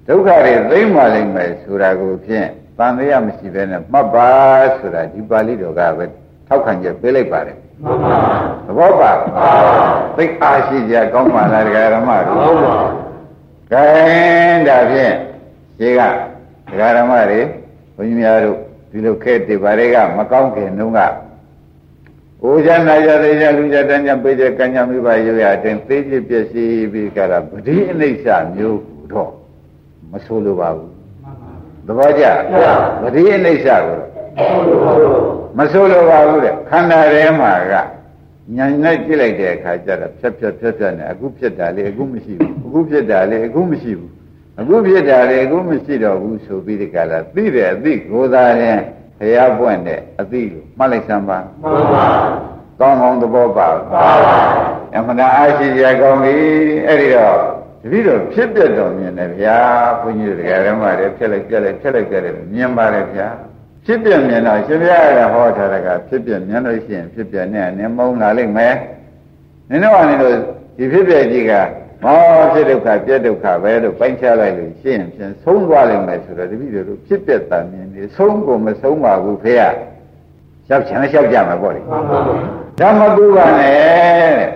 ဒုက္ခတွေသိမ့်ပါလိမ့်မယ်ဆိုတာကိုဖြင့်တန်တရားမရှိဘဲနဲ့မှတ်ပါဆိုတာဒီပါဠိတော်ကပဲထောက်ခံချက်ပေးလိုက်ပါတယ်မှန်ပါသဘောပါသိအားရှိကြကောင်းပါလားတရားဓမ္မတို့ဟုတ်ပါ ကဲဒါဖြင့်ဒီကဒကာဓမ္မတွေဘုန်းကြီးများတို့ဒီလိုခဲ့တည်ပါတွေကမကောင်းခင်တုန်းကအိုးချမ်းနာရသေးချာလူချတန်းချပေးချကံညာမိဘရွရတဲ့သိจิตပျက်စီးပြီးကြတာပတိအနိစ္စမျိုးတော့မဆိုလိုပါဘူးသဘောကျပတိအနိစ္စကိုမဆိုလိုပါဘူးတဲ့ခန္ဓာထဲမှာက ညာနဲ့ကြည့်လိုက်တဲ့အခါကျတော့ဖြတ်ဖြတ်ဖြတ်ဖြတ်နဲ့အခုဖြစ်တာလေအခုမရှိဘူးအခုဖြစ်တာလေအခုမရှိဘူးအခုဖြစ်တာလေအခုမရှိတော့ဘူးဆိုပြီးဒီကလာသိတယ်အသိကိုယ်သာရင်ဖျားပွင့်တဲ့အသိလို့မှတ်လိုက်စမ်းပါမှန်ပါကောင်းကောင်းသဘောပါပါပါအမှန်တရားအားရှိကြကောင်းပြီအဲ့ဒီတော့တပည့်တော်ဖြစ်ပြတော်မြင်တယ်ဗျာဘုန်းကြီးတို့တရားဓမ္မတွေဖြစ်လိုက်ပြက်လိုက်ဖြစ်လိုက်ပြက်လိုက်မြင်ပါလေဗျာ ဖြစ်ပြမြင်တော့ရှင်ဘုရားကဟောထားတာကဖြစ်ပြမြင်လို့ရှိရင်ဖြစ်ပြနဲ့နင်းမုန်းလာလိမ့်မယ်နင်းတော့အနေလို့ဒီဖြစ်ပြကြီးကမောဖြစ်ဒုက္ခပြက်ဒုက္ခပဲလို့ပိုင်းခြားလိုက်လို့ရှိရင်ဖြင့်ဆုံးသွားလိမ့်မယ်ဆိုတော့တပည့်တော်တို့ဖြစ်ပြတာမြင်နေဆုံးကိုမဆုံးပါဘူးဖေရရောက်ချင်လည်းရောက်ကြမှာပေါ့လေမှန်ပါဓမ္မကုပါနဲ့တဲ့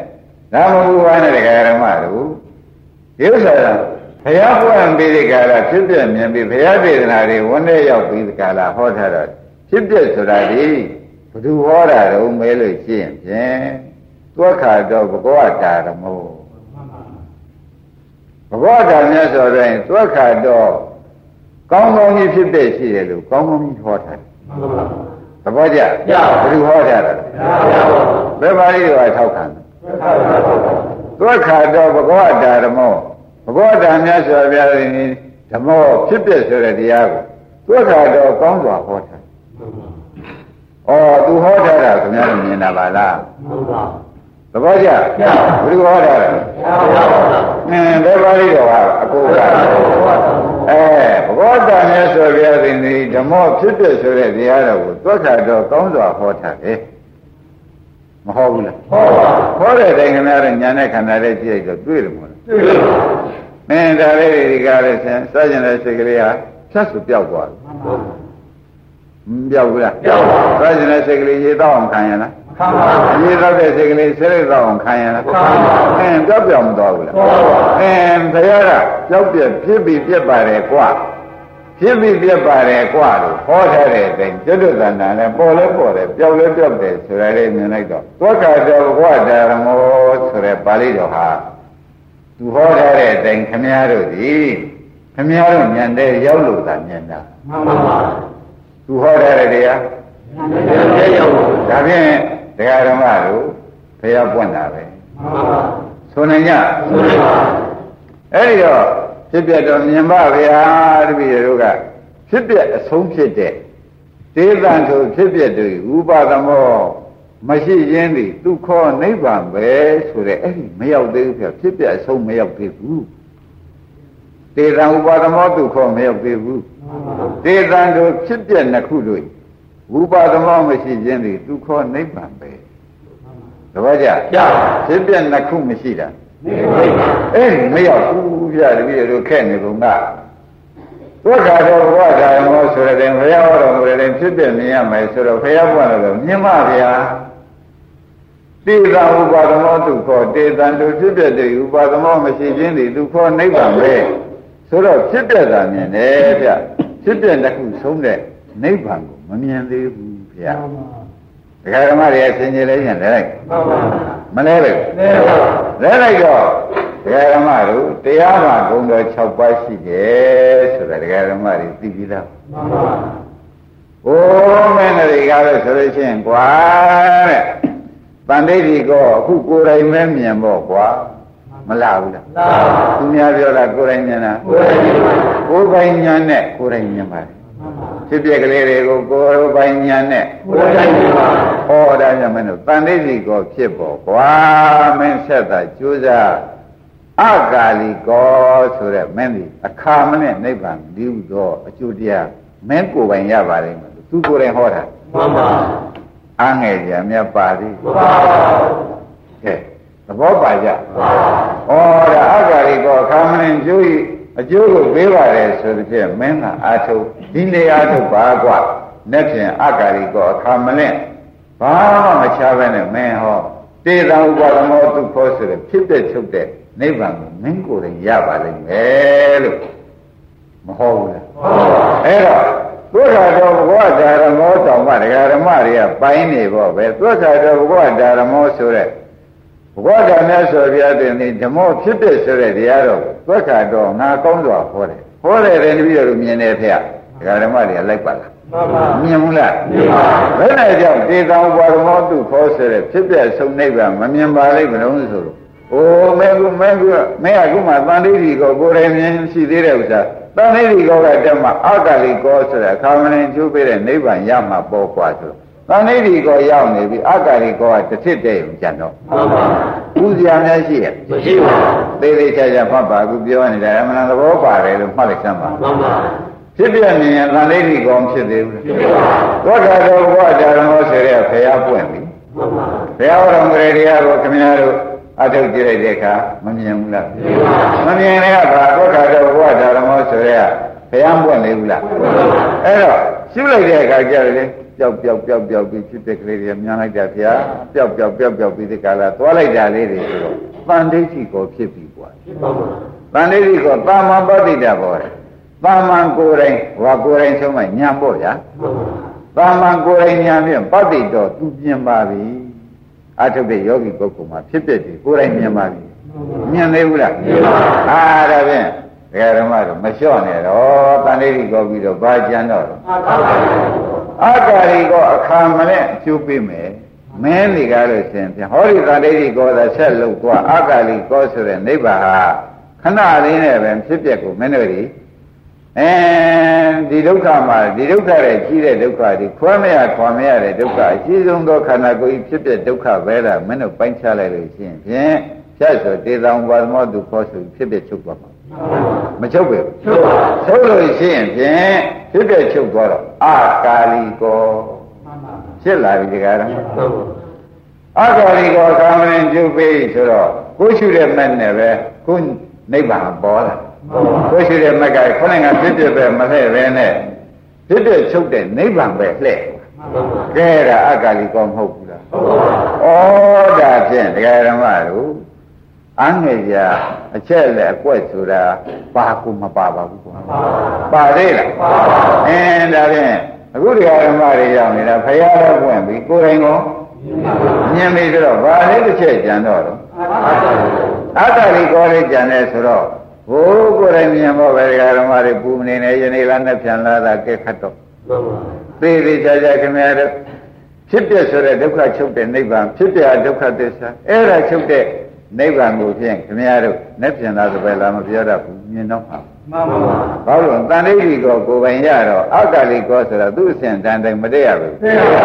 ဓမ္မကုပါနဲ့တရားဓမ္မတို့ဒီဥစ္စာက ဘုရားပွင့်ပြီးဒီကလာဖြစ်ပြမြင်ပြီးဘုရားဒေသနာတွေဝန်းထဲရောက်ပြီးဒီကလာဟောထားတော့ဖြစ်ပြဆိုတာဒီဘသူဟောတာတော့မဲလို့ရှိရင်ဖြင့်သွက်ခါတော့ဘဂဝတာဓမ္မောဘဂဝတာမြတ်စွာဘုရားသွက်ခါတော့ကောင်းကောင်းကြီးဖြစ်ပြရှိတယ်လို့ကောင်းကောင်းကြီးဟောထားတယ်မှန်ပါသဘောကျဘသူဟောထားတာလဲပါပါဘယ်ပါဠိတော်ထောက်ခံလဲမှန်ပါသုခါတော်ဘဂဝတာဓမ္မော ဘဂဝတာမြတ်စွာဘုရားရှင်ဓမ္မောဖြစ်ပြဆိုတဲ့တရားကိုသုခါတော်ကောင်းစွာဟောထား။ဩသူဟောထားတာခင်ဗျားတို့မြင်တာပါလားမှန်ပါ။သဘောကျ။ဘယ်လိုဟောထားလဲပါပါ။အင်းဘယ်ပါဠိတော်ကအကိုကအဲဘဂဝတာမြတ်စွာဘုရားရှင်ဒီဓမ္မောဖြစ်ပြဆိုတဲ့တရားတော်ကိုသုခါတော်ကောင်းစွာဟောထားတယ်။မဟောဘူးလားဟောပါ။ဟောတဲ့တိုင်ခင်ဗျားတို့ညာနဲ့ခန္ဓာလေးကြည့်လိုက်တော့တွေ့တယ်မို့လားတွေ့ပါ မင်းဒါလေးတွေဒီကားလေးဆင်စကြင်တဲ့စိတ်ကလေးဟာဖြတ်စုပြောက်သွားတယ်မပြောက်ဘူးလားပြောက်ပါစကြင်တဲ့စိတ်ကလေးရေတော့အောင်ခံရလားခံပါရေတော့တဲ့စိတ်ကလေးဆဲရဲတော့အောင်ခံရလားခံပါအင်းပြောက်ပြောက်မသွားဘူးလားဟောပါအင်းဘုရားကပြောက်ပြက်ဖြစ်ပြီးပြက်ပါတယ်ကွာဖြစ်ပြီးပြက်ပါတယ်ကွာလို့ဟောထားတဲ့အတိုင်းကျွတ်တန်တန်လည်းပေါ်လဲပေါ်တယ်ပြောက်လဲပြောက်တယ်ဆိုရတဲ့မြင်လိုက်တော့သောက္ခတောဘဝဓမ္မောဆိုတဲ့ပါဠိတော်ဟာ သူဟောထားတဲ့အတိုင်းခမည်းတော်ဒီခမည်းတော်ညံတဲ့ရောက်လို့သာညံတာမှန်ပါပါသူဟောထားတဲ့တရားကျေရောက်ပါဒါဖြင့်တရားဓမ္မတို့ဖျားပွင့်တာပဲမှန်ပါဆိုနိုင်ကြဆိုရပါအဲ့ဒီတော့ဖြစ်ပြတော်မြင်ပါဗျာတပည့်တို့ကဖြစ်ပြအဆုံးဖြစ်တဲ့ဒေသံထိုဖြစ်ပြတို့ဥပါဒမော မရှိရင်းသည်ဒုက္ခနိဗ္ဗာန်ပဲဆိုတဲ့အဲ့ဒီမရောက်သေးဘူးဗျဖြစ်ပြအဆုံးမရောက်သေးဘူးဒေသံဥပါဒမောဒုက္ခမရောက်သေးဘူးမှန်ပါဒေသံတို့ဖြစ်ပြနှစ်ခုတို့ဝိပါဒမောမရှိခြင်းသည်ဒုက္ခနိဗ္ဗာန်ပဲတပည့်ကြရပါဖြစ်ပြနှစ်ခုမရှိတာနေပါပါအေးမရောက်ဘူးပြတပည့်တို့ခက်နေကုန်ကဒုက္ခတော့ဘဝဓာရမောဆိုတဲ့ဘုရားဟောတော်မူတဲ့ဖြစ်ပြမြင်ရမယ်ဆိုတော့ဘုရားဘုရားလည်းမြင်ပါဗျာ တေသံဥပါဒမောဒုက္ခတေသံတို့ဖြစ်ပြတဲ့ဥပါဒမောမရှိခြင်းသည်ဒုက္ခနိဗ္ဗာန်ပဲဆိုတော့ဖြစ်ပြတာမြင်တယ်ဗျဖြစ်ပြတစ်ခုဆုံးတဲ့နိဗ္ဗာန်ကိုမမြင်သေးဘူးဗျဒကာဓမ္မတွေအစဉ်ကြီးလေးရင်လဲလိုက်မှန်ပါမလဲပဲနေပါလဲလိုက်တော့ဒကာဓမ္မတို့တရားမှာဂုဏ်တော်6ပါးရှိတယ်ဆိုတာဒကာဓမ္မတွေသိပြီးသားမှန်ပါ။အိုးမင်းတွေကလည်းဆိုလို့ရှိရင်ကွာတဲ့။ တန်ဋိဋ္ဌိကောအခုကိုယ်တိုင်ပဲမြင်ပေါ့ကွာ။မမလာဘူးလားသာသူများပြောတာကိုယ်တိုင်မြင်တာကိုယ်တိုင်ပါကိုယ်ပိုင်ညာနဲ့ကိုယ်တိုင်မြင်ပါတယ်ဖြစ်ပြက်ကလေးတွေကိုကိုယ်ပိုင်ညာနဲ့ကိုယ်တိုင်ပါဟောတာကြောင့်မင်းတို့တန်ဋိဋ္ဌိကောဖြစ်ပေါ်ကွာမင်းဆက်တာကြိုးစားအကာလီကောဆိုတဲ့မင်းဒီအခါမနဲ့နိဗ္ဗာန်ဒီဟုသောအကျိုးတရားမင်းကိုယ်ပိုင်ရပါလိမ့်မယ်သူကိုယ်တိုင်ဟောတာမှန်ပါ အားငယ်ကြမြတ်ပါသည်ပါကဲသဘောပါကြပါဩဒါအဂါရိကောခါမင်းကျိုးဤအကျိုးကိုပေးပါတယ်ဆိုတဲ့ဖြင့်မင်းကအာထုတ်ဒီနေအာထုတ်ပါကွာနဲ့ဖြင့်အဂါရိကောအခါမလင့်ဘာမှမချပဲနဲ့မင်းဟောတေတံဥပါဒမောသူဖို့ဆိုတဲ့ဖြစ်တဲ့ချုပ်တဲ့နိဗ္ဗာန်ကိုမင်းကိုယ်တိုင်ရပါလိမ့်မယ်လို့မဟုတ်ဘူးလားပါအဲ့တော့ သုခတော်ဘဂဝတာရမောတောင်မှဒကာဓမ္မတွေကပိုင်းနေပေါ့ပဲသုခတော်ဘဂဝတာရမောဆိုတဲ့ဘဂဝတာမြတ်စွာဘုရားတင်ဒီဓမ္မောဖြစ်တဲ့ဆိုတဲ့တရားတော်သုခတော်ငါကောင်းစွာဟောတယ်ဟောတယ်တဲ့တပည့်တော်မြင်တယ်ဖေဒကာဓမ္မတွေကလိုက်ပါလားမှန်ပါမြင်ဘူးလားမြင်ပါဘယ်နဲ့ကြောင့်တေတံဘာရမောတုခေါ်ဆိုတဲ့ဖြစ်ပြဆုံးနိဗ္ဗာန်မမြင်ပါလိမ့်မလို့ဆိုလို့အိုးမဲကူမဲကူမဲကခုမှတန်ဋိဋ္ဌိကိုကိုယ်တိုင်မြင်ရှိသေးတဲ့ဥစ္စာ တဏှိတိကောကဓမ္မအကလိကောဆိုတာခါမရင်ကျူးပေးတဲ့နိဗ္ဗာန်ရမှာပေါ်ကွာဆိုတဏှိတိကောရောက်နေပြီအကလိကောကတစ်စစ်တည်းကြံတော့မှန်ပါဘူးဥစရာများရှိရဲ့မရှိပါဘူးသေသေးချာချာမှတ်ပါဘူးပြောနေတာအမှန်သဘောပါတယ်လို့မှတ်လိုက်စမ်းပါမှန်ပါဖြစ်ပြနေရင်တန်လေးကြီးကောင်းဖြစ်သေးဘူး။သောတာတော်ဘုရားဓမ္မောဆိုရဲဖရာပွင့်ပြီ။ဘုရားတော်ကလေးတရားကိုခင်ဗျားတို့ အထုတ်ကြည့်လိုက်တဲ့အခါမမြင်ဘူးလားမြင်ပါမမြင်တဲ့အခါသောတာတော်ဘုရားဓမ္မောဆိုတဲ့ဘုရားပွင့်နေဘူးလားအဲ့တော့ရှုလိုက်တဲ့အခါကျတော့လေပျောက်ပျောက်ပျောက်ပျောက်ပြီးဖြစ်တဲ့ကလေးတွေမြန်လိုက်တာဗျာပျောက်ပျောက်ပျောက်ပျောက်ပြီးဒီကလာသွားလိုက်တာလေးတွေဆိုတော့တန်ဒိဋ္ဌိကိုဖြစ်ပြီကွာမှန်ပါတန်ဒိဋ္ဌိကိုတာမန်ပဋိတ္တဘောတယ်တာမန်ကိုယ်တိုင်ဟောကိုယ်တိုင်ဆုံးမညာပေါ့ဗျာမှန်ပါတာမန်ကိုယ်တိုင်ညာဖြင့်ပဋိတော်သူမြင်ပါပြီ အထုတ်တဲ့ယောဂီပုဂ္ဂိုလ်မှာဖြစ်ဖြစ်ဒီကိုယ်တိုင်မြင်ပါပြီမြင်သေးဘူးလားမြင်ပါအာဒါဖြင့်ဒကာဓမ္မတို့မလျှော့နဲ့တော့တန်လေးကြီးကောပြီးတော့ဘာကြံတော့အာသာပါအကာရီကောအခါမနဲ့အကျိုးပေးမယ်မင်းဒီကားလို့ရှင်ဖြင့်ဟောဒီတန်လေးကြီးကောသာဆက်လို့သွားအကာရီကောဆိုတဲ့နိဗ္ဗာန်ဟာခဏလေးနဲ့ပဲဖြစ်ပျက်ကိုမင်းတို့ဒီ အဲဒီဒုက္ခမှာဒီဒုက္ခရဲ့ကြီးတဲ့ဒုက္ခဒီခွဲမရခွာမရတဲ့ဒုက္ခအကြီးဆုံးသောခန္ဓာကိုယ်ကြီးဖြစ်ပျက်ဒုက္ခပဲလားမင်းတို့ပိုင်းခြားလိုက်လို့ရှိရင်ဖြင့်ဖြတ်ဆိုတေသောဘာသမောတုခေါ်ဆိုဖြစ်ပျက်ချုပ်သွားမှာမချုပ်ပဲချုပ်ပါချုပ်လို့ရှိရင်ဖြင့်ဖြစ်ပျက်ချုပ်သွားတော့အာကာလီကောဖြစ်လာပြီဒီကရမှန်ပါအာကာလီကောကာမရင်ကျုပ်ပေးဆိုတော့ကိုရှုတဲ့မဲ့နဲ့ပဲကိုနိဗ္ဗာန်ပေါ်လာ ကိုရှိတဲ့မက်ကခொနဲ့ကဖြစ်ဖြစ်ပဲမလှဲ့ပဲနဲ့ဖြစ်ဖြစ်ချုပ်တဲ့နိဗ္ဗာန်ပဲလှဲ့မှန်ပါကဲဒါအကာလီကောမဟုတ်ဘူးလားဟုတ်ပါဩဒါဖြင့်တရားဓမ္မတို့အငယ်ကြအချက်လက်အကွက်ဆိုတာပါကူမပါပါဘူးကွာပါသေးလားပါအင်းဒါဖြင့်အခုတရားဓမ္မတွေရောက်နေတာဖရာလည်းပွင့်ပြီကိုယ်တိုင်ကောမြင်ပြီဆိုတော့ဗာလေးတစ်ချက်ကြံတော့တော့အာသာအတ္တရိကောလေးကြံနေဆိုတော့ ဘိုးကိုယ်တိုင်မြင်ဖို့ပဲဒကာဓမ္မတွေပူမနေနဲ့ယနေ့လားနဲ့ပြန်လာတာကဲခတ်တော့မှန်ပါသေသေးချာချာခင်ဗျားတို့ဖြစ်ပြဆိုတဲ့ဒုက္ခချုပ်တဲ့နိဗ္ဗာန်ဖြစ်ပြဒုက္ခသစ္စာအဲ့ဒါချုပ်တဲ့နိဗ္ဗာန်ကိုဖြင့်ခင်ဗျားတို့နဲ့ပြန်လာသပဲလားမပြောတတ်ဘူးမြင်တော့မှာမှန်ပါဘာလို့လဲတန်ဋိဋ္ဌိကိုကိုယ်ပိုင်ရတော့အတ္တရိကောဆိုတာသူ့အစဉ်တန်တိုင်းမတည့်ရဘူးသိပါ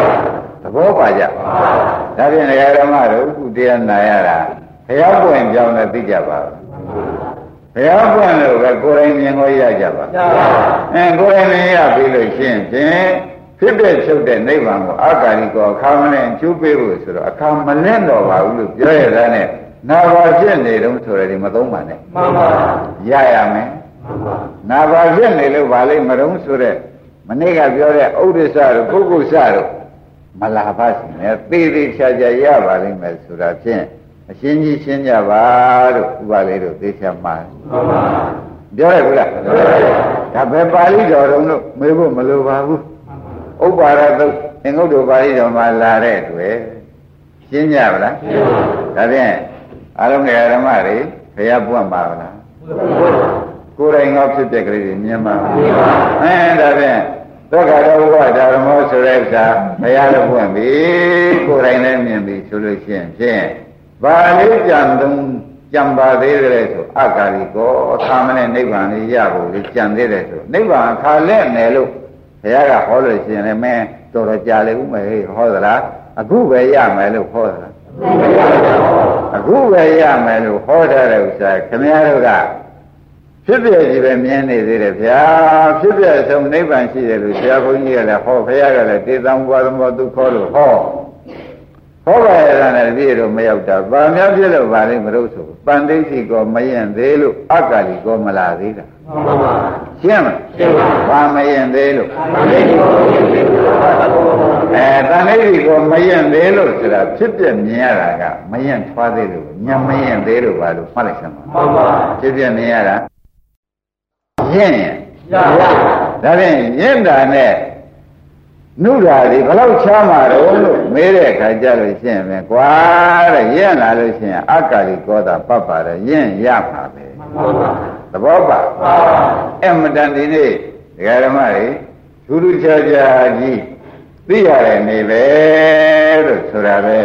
သဘောပါကြဒါဖြင့်ဒကာဓမ္မတို့အခုတရားနာရတာဘုရားပွင့်ကြောင်းလည်းသိကြပါဘူး ဘုရားပွင့်လို့ပဲကိုယ်တိုင်မြင်ကိုရကြပါရပါအဲကိုယ်တိုင်မြင်ရပြီလို့ရှင်းဖြင့်ဖြစ်ဖြစ်ချုပ်တဲ့နိဗ္ဗာန်ကိုအာကာရိကောအခါမနဲ့ကျိုးပေးဖို့ဆိုတော့အခါမလင့်တော့ပါဘူးလို့ပြောရတဲ့နဲ့နာဘာဖြစ်နေတုံးဆိုရယ်ဒီမသုံးပါနဲ့မှန်ပါရရမယ်မှန်ပါနာဘာဖြစ်နေလို့ဗာလိမတုံးဆိုတဲ့မနေ့ကပြောတဲ့ဥဒိစ္စတို့ပုဂ္ဂုစတို့မလာပါစေနဲ့သေသေးချာချာရပါလိမ့်မယ်ဆိုတာဖြင့် အရှင်းကြီးရှင်းကြပါလို့ဥပါလေးတို့သေချာမှာမှန်ပါပြောရဘူးလားဒါပဲပါဠိတော်တော်လို့မေးဖို့မလိုပါဘူးဥပ္ပါရသုတ်သင်္ကုတ်တော်ပါဠိတော်မှာလာတဲ့တွေ့ရှင်းကြပါလားဒါဖြင့်အလုံးငယ်ဓမ္မတွေဘုရားပွင့်ပါဗလားကိုယ်တိုင်ကဖြစ်တဲ့ကလေးတွေမြင်ပါဘူးအဲဒါဖြင့်သောက္ခတော်ဘုရားဓမ္မောဆိုတဲ့ဥစ္စာဘုရားလည်းပွင့်ပြီကိုယ်တိုင်လည်းမြင်ပြီဆိုလို့ရှိရင်ဖြင့် ဘာလေးကြံသုံးကြံပါသေးတယ်ဆိုအကာလီကောသာမနဲ့နိဗ္ဗာန်လေးရဖို့လေကြံသေးတယ်ဆိုနိဗ္ဗာန်ခါလက်နယ်လို့ဘုရားကဟောလို့ရှိရင်လည်းမင်းတော်တော်ကြာလေဦးမယ်ဟောသလားအခုပဲရမယ်လို့ဟောသလားအခုပဲရမယ်လို့ဟောထားတဲ့ဥစ္စာခင်ဗျားတို့ကဖြစ်ပြကြီးပဲမြင်နေသေးတယ်ဗျာဖြစ်ပြဆုံးနိဗ္ဗာန်ရှိတယ်လို့ဆရာဘုန်းကြီးကလည်းဟောဘုရားကလည်းတေသံဘောဓမောသူခေါ်လို့ဟော ဟောပါရတာနဲ့တပည့်တို့မရောက်တာဗာများဖြစ်လို့ဗာလိမလို့ဆိုပန္တိစီကောမယင်သေးလို့အက္ကလီကောမလာသေးတာမှန်ပါရှင်းမလားရှင်းပါဘာမယင်သေးလို့မှန်ပါအဲတန်လေးဒီကိုမယင်သေးလို့ဆိုတာဖြစ်ပြမြင်ရတာကမယင်ထွားသေးလို့ညမယင်သေးလို့ဘာလို့မှတ်လိုက်စမ်းပါမှန်ပါဖြစ်ပြမြင်ရတာယင်ရင်ရပါဒါဖြင့်ယင်တာနဲ့ နုရာဒီဘလောက်ချမ်းမှာတော့လို့မေးတဲ့အခါကျလို့ရှင်းမယ်ကွာတဲ့ယင်လာလို့ရှင်းအကာလီကောတာပတ်ပါတယ်ယင်ရမှာပဲသဘောပါအမတန်ဒီနေ့ဒကာဓမ္မတွေထူးထူးခြားခြားကြီးသိရတဲ့နေပဲလို့ဆိုတာပဲ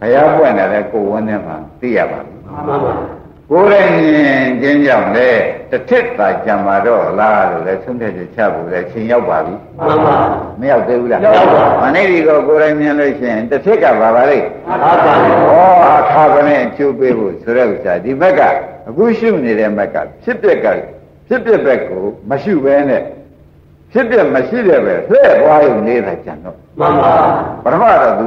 ဘုရားပွင့်တယ်လေကိုယ်ဝန်းထဲမှာသိရပါဘူးမှန်ပါ ကိုယ်တိုင်မြင်ခြင်းကြောင့်လေတစ်ထစ်သာကြံပါတော့လားလို့လည်းသုံးတဲ့ချဖို့လည်းချိန်ရောက်ပါပြီမှန်ပါမရောက်သေးဘူးလားရောက်ပါမနေ့ဒီကိုကိုယ်တိုင်မြင်လို့ရှိရင်တစ်ထစ်ကပါပါလိမ့်ဟုတ်ပါဩအခါကနဲ့အကျိုးပေးဖို့ဆိုတဲ့ဥစ္စာဒီဘက်ကအခုရှုနေတဲ့ဘက်ကဖြစ်ပျက်ကဖြစ်ပျက်ဘက်ကိုမရှုဘဲနဲ့ဖြစ်ပျက်မရှိတဲ့ပဲလှည့်သွားရုံနေတာကြံတော့မှန်ပါပထမတော့သူ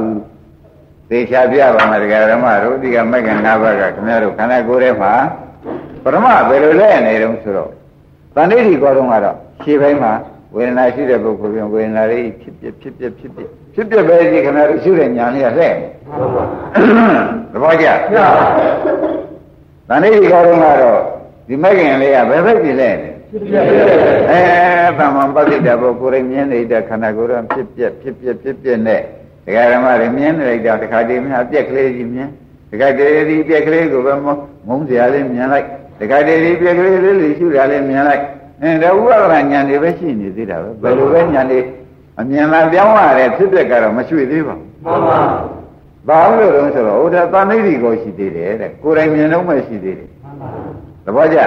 သေချာပြပါမယ်တရားဓမ္မတို့ဒီကမက္ကနာဘကခင်ဗျားတို့ခန္ဓာကိုယ်ထဲမှာပထမဘယ်လိုလဲနေတုံးဆိုတော့တဏှိတိကောတုံးကတော့ခြေပိုင်းမှာဝေဒနာရှိတဲ့ပုဂ္ဂိုလ်ပြန်ဝေဒနာလေးဖြစ်ဖြစ်ဖြစ်ဖြစ်ဖြစ်ဖြစ်ဖြစ်ဖြစ်ပဲဒီခင်ဗျားတို့ရှုတဲ့ညာလေးကလှည့်သဘောကျတဏှိတိကောတုံးကတော့ဒီမက္ကင်လေးကဘယ်ဘက်ကြည့်လဲအဲသမ္မာပဋိတ္တဘုကိုယ်ရင်းမြင်နေတဲ့ခန္ဓာကိုယ်တော့ဖြစ်ပြဖြစ်ပြဖြစ်ပြနဲ့ ဒကာဓမ္မတွေမြင်နေလိုက်တော့တခါတည်းများအပြက်ကလေးကြီးမြင်တခါတည်းဒီပြက်ကလေးကိုပဲမုန်းစရာလေးမြင်လိုက်တခါတည်းဒီပြက်ကလေးလေးလေးရှုတာလေးမြင်လိုက်အဲဒါဥပဒနာဉာဏ်တွေပဲရှိနေသေးတာပဲဘယ်လိုပဲဉာဏ်တွေအမြင်လာပြောင်းလာတဲ့ဖြစ်ပျက်ကတော့မရွှေ့သေးပါဘူးမှန်ပါဘာလို့လဲဆိုတော့ဟိုဒါသန္တိတိကိုရှိသေးတယ်တဲ့ကိုယ်တိုင်မြင်တော့မှရှိသေးတယ်သဘောကျ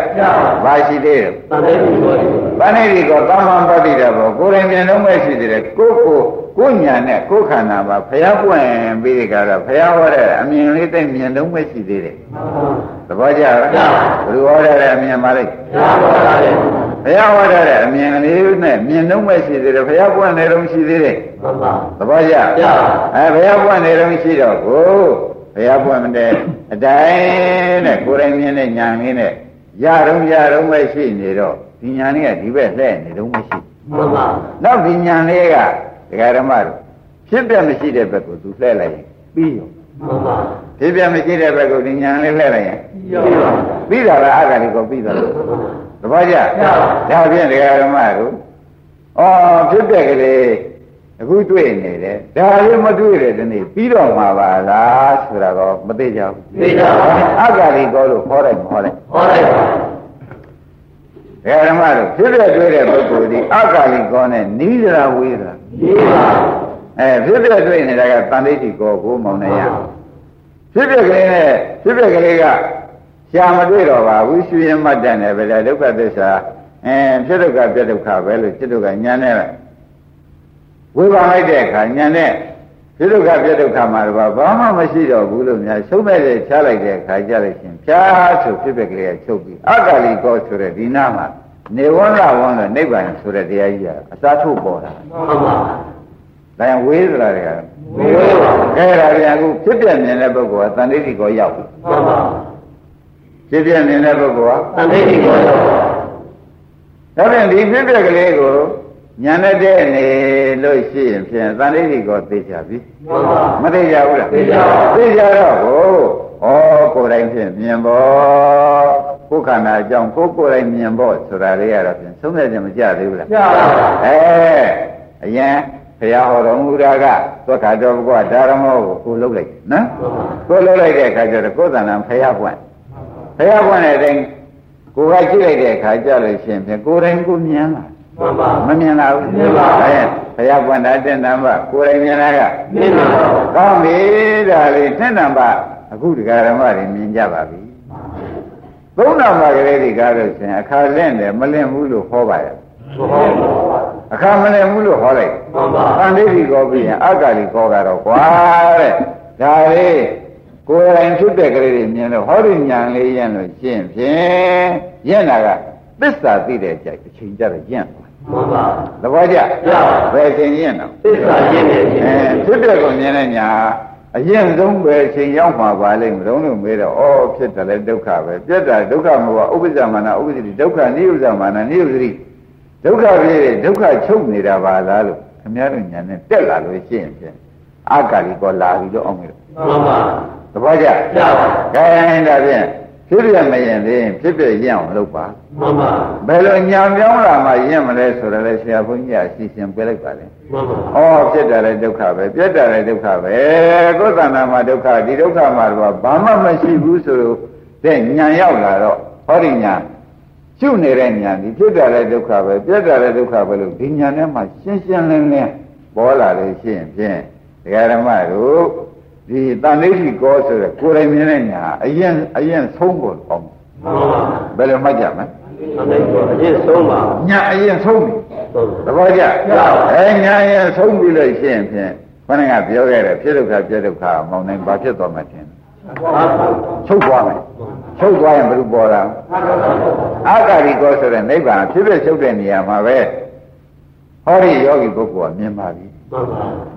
ဘာရှိသေးတယ်သန္တိတိကိုသန္တိတိကိုသမ္မာပတိတယ်ဘောကိုယ်တိုင်မြင်တော့မှရှိသေးတယ်ကိုယ် ကိုကိုညာနဲ့ကိုခန္ဓာမှာဖျားပွင့်ပြီးဒီကတော့ဖျားဟောတဲ့အမြင်လေးတိုင်းမြင်တော့မရှိသေးတယ်သဘောကျလားဘယ်လိုဟောတဲ့အမြင်ပါလိမ့်ဘုရားဟောတဲ့အမြင်လေးနဲ့မြင်တော့မရှိသေးတယ်ဘုရားပွင့်နေတော့ရှိသေးတယ်သဘောကျအဲဘုရားပွင့်နေတော့ရှိတော့ကိုဘုရားပွင့်တဲ့အတိုင်းနဲ့ကိုယ်တိုင်မြင်တဲ့ညာလေးနဲ့ရတော့ရတော့မရှိနေတော့ဒီညာလေးကဒီဘက်လှည့်နေတော့မရှိမှန်ပါနောက်ဒီညာလေးက ဒကာဓမ္မတို့ဖြစ်ပြမရှိတဲ့ဘက်ကိုသူလှည့်လိုက်ရင်ပြီးရောမှန်ပါဖြစ်ပြမရှိတဲ့ဘက်ကိုဒီညာလေးလှည့်လိုက်ရင်ပြီးရောပြီးတာလားအဂါလေးကိုပြီးတာလားသဘောကျဒါဖြင့်ဒကာဓမ္မတို့ဩဖြစ်ပြကလေးအခုတွေ့နေတယ်ဒါလေးမတွေ့တဲ့ဒီနေ့ပြီးတော့မှာပါလားဆိုတာတော့မသိကြဘူးသိကြပါဘူးအဂါလေးကိုလို့ခေါ်လိုက်ခေါ်လိုက်ခေါ်လိုက်ပါဓမ္မတို့ဖြစ်ပြတွေ့တဲ့ပုဂ္ဂိုလ်ဒီအကာလိကောနဲ့နီးကြဝေးတာနီးပါ အဲဖြစ်ပြတွေ့နေတာကတန်ဋိတိကောကိုမောင်နေရဖြစ်ပြကလေးနဲ့ဖြစ်ပြကလေးကရှားမတွေ့တော့ပါဘူးရှင်ရင်မှတ်တယ်ပဲလေဒုက္ခသစ္စာအဲဖြစ်ဒုက္ခပြဒုက္ခပဲလို့จิตဒုက္ခညာနဲ့ဝေဘာလိုက်တဲ့အခါညာနဲ့ဖြစ်ဒုက္ခပြဒုက္ခမှာတော့ဘာမှမရှိတော့ဘူးလို့များဆုံးမဲ့တဲ့ချလိုက်တဲ့အခါကြလို့ရှင်ဖြားဆိုဖြစ်ပြကလေးကချုပ်ပြီးအကာလိကောဆိုတဲ့ဒီနာမှာ နေဝန်းလာဝန်းလို့နိဗ္ဗာန်ဆိုတဲ့တရားကြီးကအသာထုတ်ပေါ်တာမှန်ပါဒါရင်ဝေးသလားတကယ်ဝေးပါအဲဒါပြန်အခုဖြစ်ပြမြင်တဲ့ပုဂ္ဂိုလ်ကတန်ဋိတိကိုရောက်ပြီမှန်ပါဖြစ်ပြမြင်တဲ့ပုဂ္ဂိုလ်ကတန်ဋိတိကိုရောက်ပါဒါပြန်ဒီဖြစ်ပြကလေးကိုညာနဲ့တဲ့နေလို့ရှိရင်ဖြင့်တန်ဋိတိကိုသိကြပြီမှန်ပါမသိကြဘူးလားသိကြပါသိကြတော့ဟိုဩကိုယ်တိုင်ဖြင့်မြင်ဖို့ ကိုယ်ခန္ဓာအကြောင်းကိုယ်ကိုယ်တိုင်မြင်ဖို့ဆိုတာလေးကတော့ဖြင့်သုံးတဲ့ကြမကြသေးဘူးလားကြပါပါအဲအရင်ဘုရားဟောတော်မူတာကသောခါတော်ဘုရားဓမ္မောကိုကိုလှုပ်လိုက်နော်ကိုလှုပ်လိုက်တဲ့အခါကျတော့ကိုယ်တဏ္ဍာဘုရားပွင့်ဘုရားပွင့်တဲ့အတိုင်းကိုကကြည့်လိုက်တဲ့အခါကျလို့ရှိရင်ဖြင့်ကိုယ်တိုင်ကိုမြင်လာမှန်ပါမမြင်လာဘူးမြင်ပါအဲဘုရားပွင့်တာတင့်တံပါကိုယ်တိုင်မြင်လာကမြင်ပါကောင်းပြီဒါလေးတင့်တံပါအခုဒီဃာရမတွေမြင်ကြပါပြီ သုံးနာမကလေးတွေကားလို့ရှင်အခါလင့်တယ်မလင့်ဘူးလို့ဟောပါရဲ့မဟုတ်ပါဘူးအခါမလင့်ဘူးလို့ဟောလိုက်မှန်ပါသံဒိဋ္ဌိကောပြီးရင်အက္ခလီကောကတော့ကွာတဲ့ဒါလေးကိုယ်တိုင်ဖြစ်တဲ့ကလေးတွေမြင်လို့ဟောဒီညာလေးရင်လို့ရှင်းဖြင့်ရင်တာကသစ္စာသိတဲ့ကြိုက်တစ်ချိန်ကြတော့ရင်မှန်ပါသဘောကျရပါဘယ်ချိန်ရင်တော့သစ္စာရှင်းနေရှင်းအဲနေဖြစ်တဲ့ကိုမြင်တဲ့ညာ အရင်ဆုံးပဲအချိန်ရောက်မှာပါလိမ့်မလို့လို့မေးတော့ဩဖြစ်တယ်လေဒုက္ခပဲပြက်တာဒုက္ခမဟုတ်ပါဥပ္ပဇ္ဇမာနဥပ္ပဇ္ဇတိဒုက္ခနိဥပ္ပဇ္ဇမာနနိဥပ္ပဇ္ဇတိဒုက္ခပြည့်တဲ့ဒုက္ခချုပ်နေတာပါလားလို့ခင်ဗျားတို့ညာနဲ့တက်လာလို့ရှိရင်ဖြင့်အာကာလီကောလာပြီလို့အောင်မေးတော့မှန်ပါသဘောကျရပါခိုင်းဒါဖြင့် ဖြစ်ပြမရင်သေးရင်ဖြစ်ပြရအောင်လုပ်ပါမှန်ပါဘယ်လိုညာပြောင်းလာမှရင်မလဲဆိုတော့လေဆရာဘုန်းကြီးအစီအစဉ်ပြလိုက်ပါလေမှန်ပါဩဖြစ်တယ်လေဒုက္ခပဲပြတ်တယ်လေဒုက္ခပဲကိုယ်တဏ္ဍာမှာဒုက္ခဒီဒုက္ခမှာတော့ဘာမှမရှိဘူးဆိုတော့တဲ့ညာရောက်လာတော့ဟောဒီညာရှုနေတဲ့ညာဒီဖြစ်တယ်လေဒုက္ခပဲပြတ်တယ်လေဒုက္ခပဲလို့ဒီညာထဲမှာရှင်းရှင်းလင်းလင်းပေါ်လာလို့ရှိရင်ဖြင့်ဒကာဓမ္မတို့ ဒီတန်ဋိဋ္ဌိကောဆိုတဲ့ကိုယ်တိုင်မြင်တဲ့ညာအရင်အရင်ဆုံးဖို့ပေါ့မှန်ပါဘယ်လိုမှတ်ကြမလဲအဲ့ဒါကိုအရင်ဆုံးပါညာအရင်ဆုံးပြီဟုတ်သဘောကျရပါအဲညာရင်ဆုံးပြီလို့ရှိရင်ဖြင့်ခဏကပြောခဲ့တယ်ဖြစ်ဒုက္ခပြဒုက္ခမောင်းနိုင်ဘာဖြစ်သွားမှထင်ပါပါချုပ်သွားမယ်ချုပ်သွားရင်ဘယ်လိုပေါ်လာအာကာရိကောဆိုတဲ့နိဗ္ဗာန်ဖြစ်ဖြစ်ချုပ်တဲ့နေရာမှာပဲဟောဒီယောဂီပုဂ္ဂိုလ်ကမြင်ပါပြီမှန်ပါ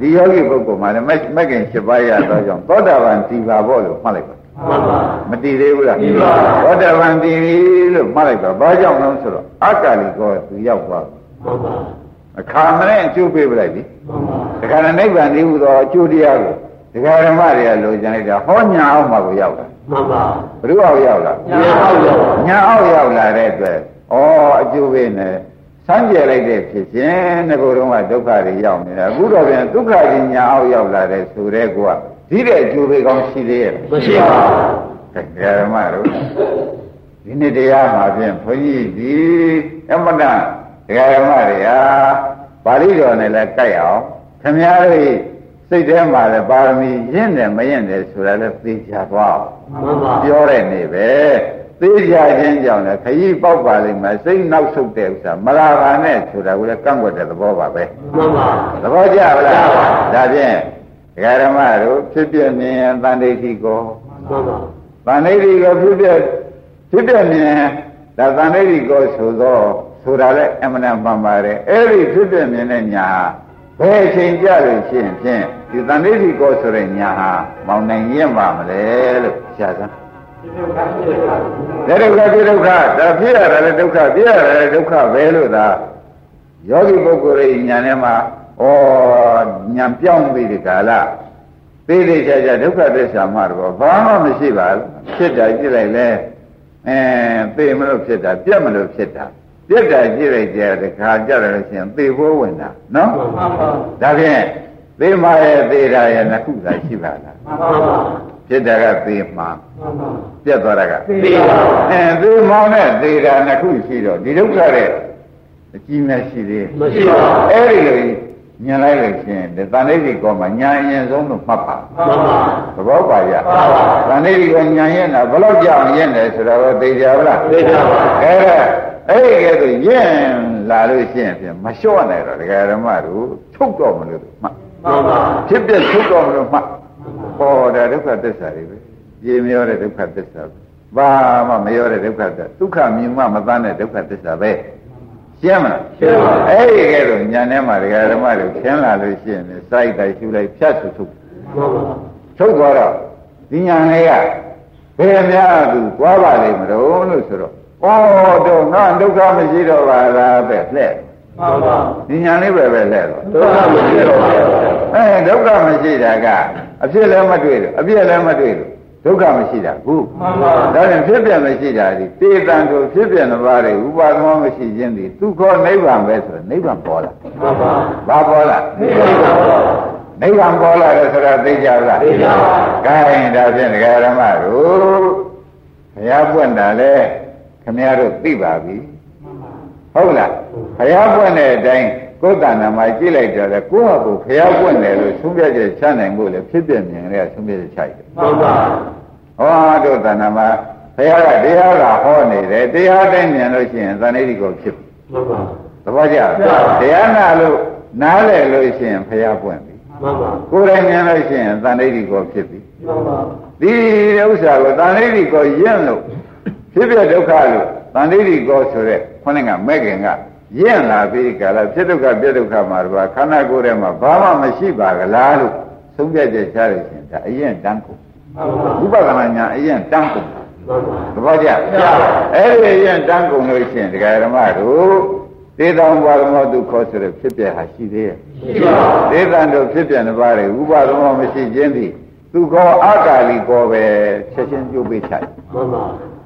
ဒီယောဂီပုဂ္ဂိုလ်မှာလည်းမက်ကင်7ပါးရသောကြောင့်သောတာပန်တည်ပါဖို့လို့မှတ်လိုက်ပါမှန်ပါမတည်သေးဘူးလားတည်ပါသောတာပန်တည်ပြီလို့မှတ်လိုက်ပါဘာကြောင့်လဲဆိုတော့အာကာရိကောသူရောက်သွားပြီမှန်ပါအခါမနဲ့အကျိုးပေးပလိုက်ပြီမှန်ပါဒကာရနိဗ္ဗာန်တည်ဟူသောအကျိုးတရားကိုဒကာဓမ္မတွေကလိုချင်လိုက်တာဟောညာအောင်မှာကိုရောက်တာမှန်ပါဘုရားအောင်ရောက်လာညာအောင်ရောက်ပါညာအောင်ရောက်လာတဲ့အတွက်ဩအကျိုးပေးနေ စမ်းကြယ်လိုက်တဲ့ဖြစ်ခြင်းငကိုယ်တော့ကဒုက္ခတွေရောက်နေတာအခုတော့ပြန်ဒုက္ခကြီးညာအောင်ရောက်လာတဲ့ဆိုတဲ့ကွာဒီတဲ့အကျိုးပေးကောင်းရှိသေးရဲ့မရှိပါကဲဒကာဓမ္မတို့ဒီနေ့တရားမှာဖြင့်ဘုန်းကြီးဒီအမတန်ဒကာဓမ္မတွေဟာပါဠိတော်နဲ့လည်းကြိုက်အောင်ခမည်းတော်စိတ်ထဲမှာလည်းပါရမီရင့်တယ်မရင့်တယ်ဆိုတာလည်းသိကြသွားအောင်မှန်ပါပြောတဲ့နေပဲ သိကြခြင်းကြောင့်လည်းခရီးပေါက်ပါလိမ့်မယ်စိတ်နောက်ဆုတ်တဲ့ဥစ္စာမလာပါနဲ့ဆိုတာကိုလည်းကန့်ကွက်တဲ့သဘောပါပဲမှန်ပါသဘောကျပါလားကျပါဒါဖြင့်ဒကာဓမ္မတို့ဖြစ်ပြမြင်ရင်တန်ဋိဋ္ဌိကိုမှန်ပါတန်ဋိဋ္ဌိကိုဖြစ်ပြဖြစ်ပြမြင်ဒါတန်ဋိဋ္ဌိကိုဆိုတော့ဆိုတာလည်းအမှန်မှန်ပါတယ်အဲ့ဒီဖြစ်ပြမြင်တဲ့ညာဘယ်အချိန်ကြလို့ရှိရင်ဖြင့်ဒီတန်ဋိဋ္ဌိကိုဆိုတဲ့ညာဟာမောင်နိုင်ရင်ပါမလဲလို့ရှားစမ်း ဒါဒုက္ခပြဒုက္ခဒါဖြစ်ရတယ်လေဒုက္ခပြရတယ်လေဒုက္ခပဲလို့သာယောဂီပုဂ္ဂိုလ်ရဲ့ညာထဲမှာဩညာပြောင်းပြီးဒီကာလသိသိချာချာဒုက္ခသစ္စာမှတော့ဘာမှမရှိပါဘူးဖြစ်တာကြည့်လိုက်လဲအဲသိမလို့ဖြစ်တာပြက်မလို့ဖြစ်တာပြက်တာကြည့်လိုက်ကြတဲ့ခါကြတယ်လို့ရှိရင်သိဖို့ဝင်တာနော်မှန်ပါမှန်ဒါဖြင့်သိမရဲ့သိတာရဲ့နှစ်ခုသာရှိပါလားပါ ဖြစ်တာကသိမှာမှန်ပါပြက်သွားတာကသိပါအဲသေမောင်းနဲ့သေတာနှစ်ခုရှိတော့ဒီဒုက္ခတဲ့အကြီးမဲ့ရှိသေးမရှိပါအဲ့ဒီလိုညင်လိုက်လို့ရှိရင်ဒီတန်ဋိဋ္ဌိကောမှာညာအရင်ဆုံးလို့မှတ်ပါမှန်ပါသဘောပါကြပါပါတန်ဋိဋ္ဌိကောညာရင်တာဘယ်တော့ကြောင်ရင်တယ်ဆိုတော့သိကြပါလားသိကြပါအဲ့ဒါအဲ့ဒီကဲဆိုရင်လာလို့ရှိရင်ဖြင့်မလျှော့နဲ့တော့ဒကာဓမ္မတို့ထုတ်တော့မလို့မှတ်မှန်ပါဖြစ်ပြထုတ်တော့မလို့မှတ် ဟောဒါဒုက္ခသစ္စာတွေပဲရေမျောတဲ့ဒုက္ခသစ္စာပဲဘာမှမရောတဲ့ဒုက္ခသစ္စာဒုက္ခမြင်မှမသားတဲ့ဒုက္ခသစ္စာပဲရှင်းမလားရှင်းပါအဲ့ဒီကဲတော့ညာထဲမှာဒကာဓမ္မတွေခင်းလာလို့ရှိရင်လည်းစိုက်တိုက်ရှူလိုက်ဖြတ်ဆူထုတ်မှန်ပါထုတ်သွားတော့ဒီညာလေးကဘယ်များသူသွားပါလိမ့်မလို့လို့ဆိုတော့ဩတော့ငါဒုက္ခမရှိတော့ပါလားပဲလှဲ့မှန်ပါဒီညာလေးပဲပဲလှဲ့တော့ဒုက္ခမရှိတော့ပါဘူးအဲဒုက္ခမရှိတာက အဖြစ်လည်းမတွေ့လို့အပြည့်လည်းမတွေ့လို့ဒုက္ခမရှိတာဘူးမှန်ပါဒါပြန်ဖြစ်ပြမရှိတာဒီတေတံတို့ဖြစ်ပြနှစ်ပါးတွေဥပါဒမောမရှိခြင်းဒီသူခေါ်နိဗ္ဗာန်ပဲဆိုတော့နိဗ္ဗာန်ပေါ်လာမှန်ပါဘာပေါ်လာသိပါပါနိဗ္ဗာန်ပေါ်လာတယ်ဆိုတာသိကြလားသိပါပါကဲဒါဖြင့်ဒကာရမတို့ဘုရားပွင့်တာလဲခမည်းတော်သိပါပြီဟုတ်လားဘုရားပွင့်တဲ့အတိုင်း ကိုယ်တဏ္ဍာမှာကြည့်လိုက်တော့လေကိုယ့်ဟာကိုယ်ဘုရားပွင့်တယ်လို့သုံးပြချက်ချနိုင်ဖို့လေဖြစ်ပြမြင်တဲ့သုံးပြချက်ချရတယ်မှန်ပါဟောတို့တဏ္ဍာမှာဘုရားကတရားကဟောနေတယ်တရားတိုင်းမြင်လို့ရှိရင်သန္တိကိုဖြစ်ပြီမှန်ပါသဘောကျတရားနာလို့နားလည်လို့ရှိရင်ဘုရားပွင့်ပြီမှန်ပါကိုယ်တိုင်မြင်လို့ရှိရင်သန္တိကိုဖြစ်ပြီမှန်ပါဒီဥစ္စာကိုသန္တိကိုယင့်လို့ဖြစ်ပြဒုက္ခလို့သန္တိကိုဆိုတဲ့ခေါင်းကမဲ့ခင်က ယင့်လာပြီးကြလားဖြစ်ဒုက္ခပြဒုက္ခမှာတော့ခန္ဓာကိုယ်ထဲမှာဘာမှမရှိပါကလားလို့သုံးပြချက်ချလို့ရှိရင်ဒါအရင်တန်းကုန်မှန်ပါဝိပဿနာညာအရင်တန်းကုန်မှန်ပါသဘောကျအဲ့ဒီအရင်တန်းကုန်လို့ရှိရင်ဒကာဓမ္မတို့သေတံဘာဝမောတုခေါ်ဆိုတဲ့ဖြစ်ပြဟာရှိသေးရဲ့ရှိပါသေတံတို့ဖြစ်ပြနေပါလေဥပဒမောမရှိခြင်းသည်သူကောအကာလီကောပဲချက်ချင်းကျုပ်ပေးချတယ်မှန်ပါ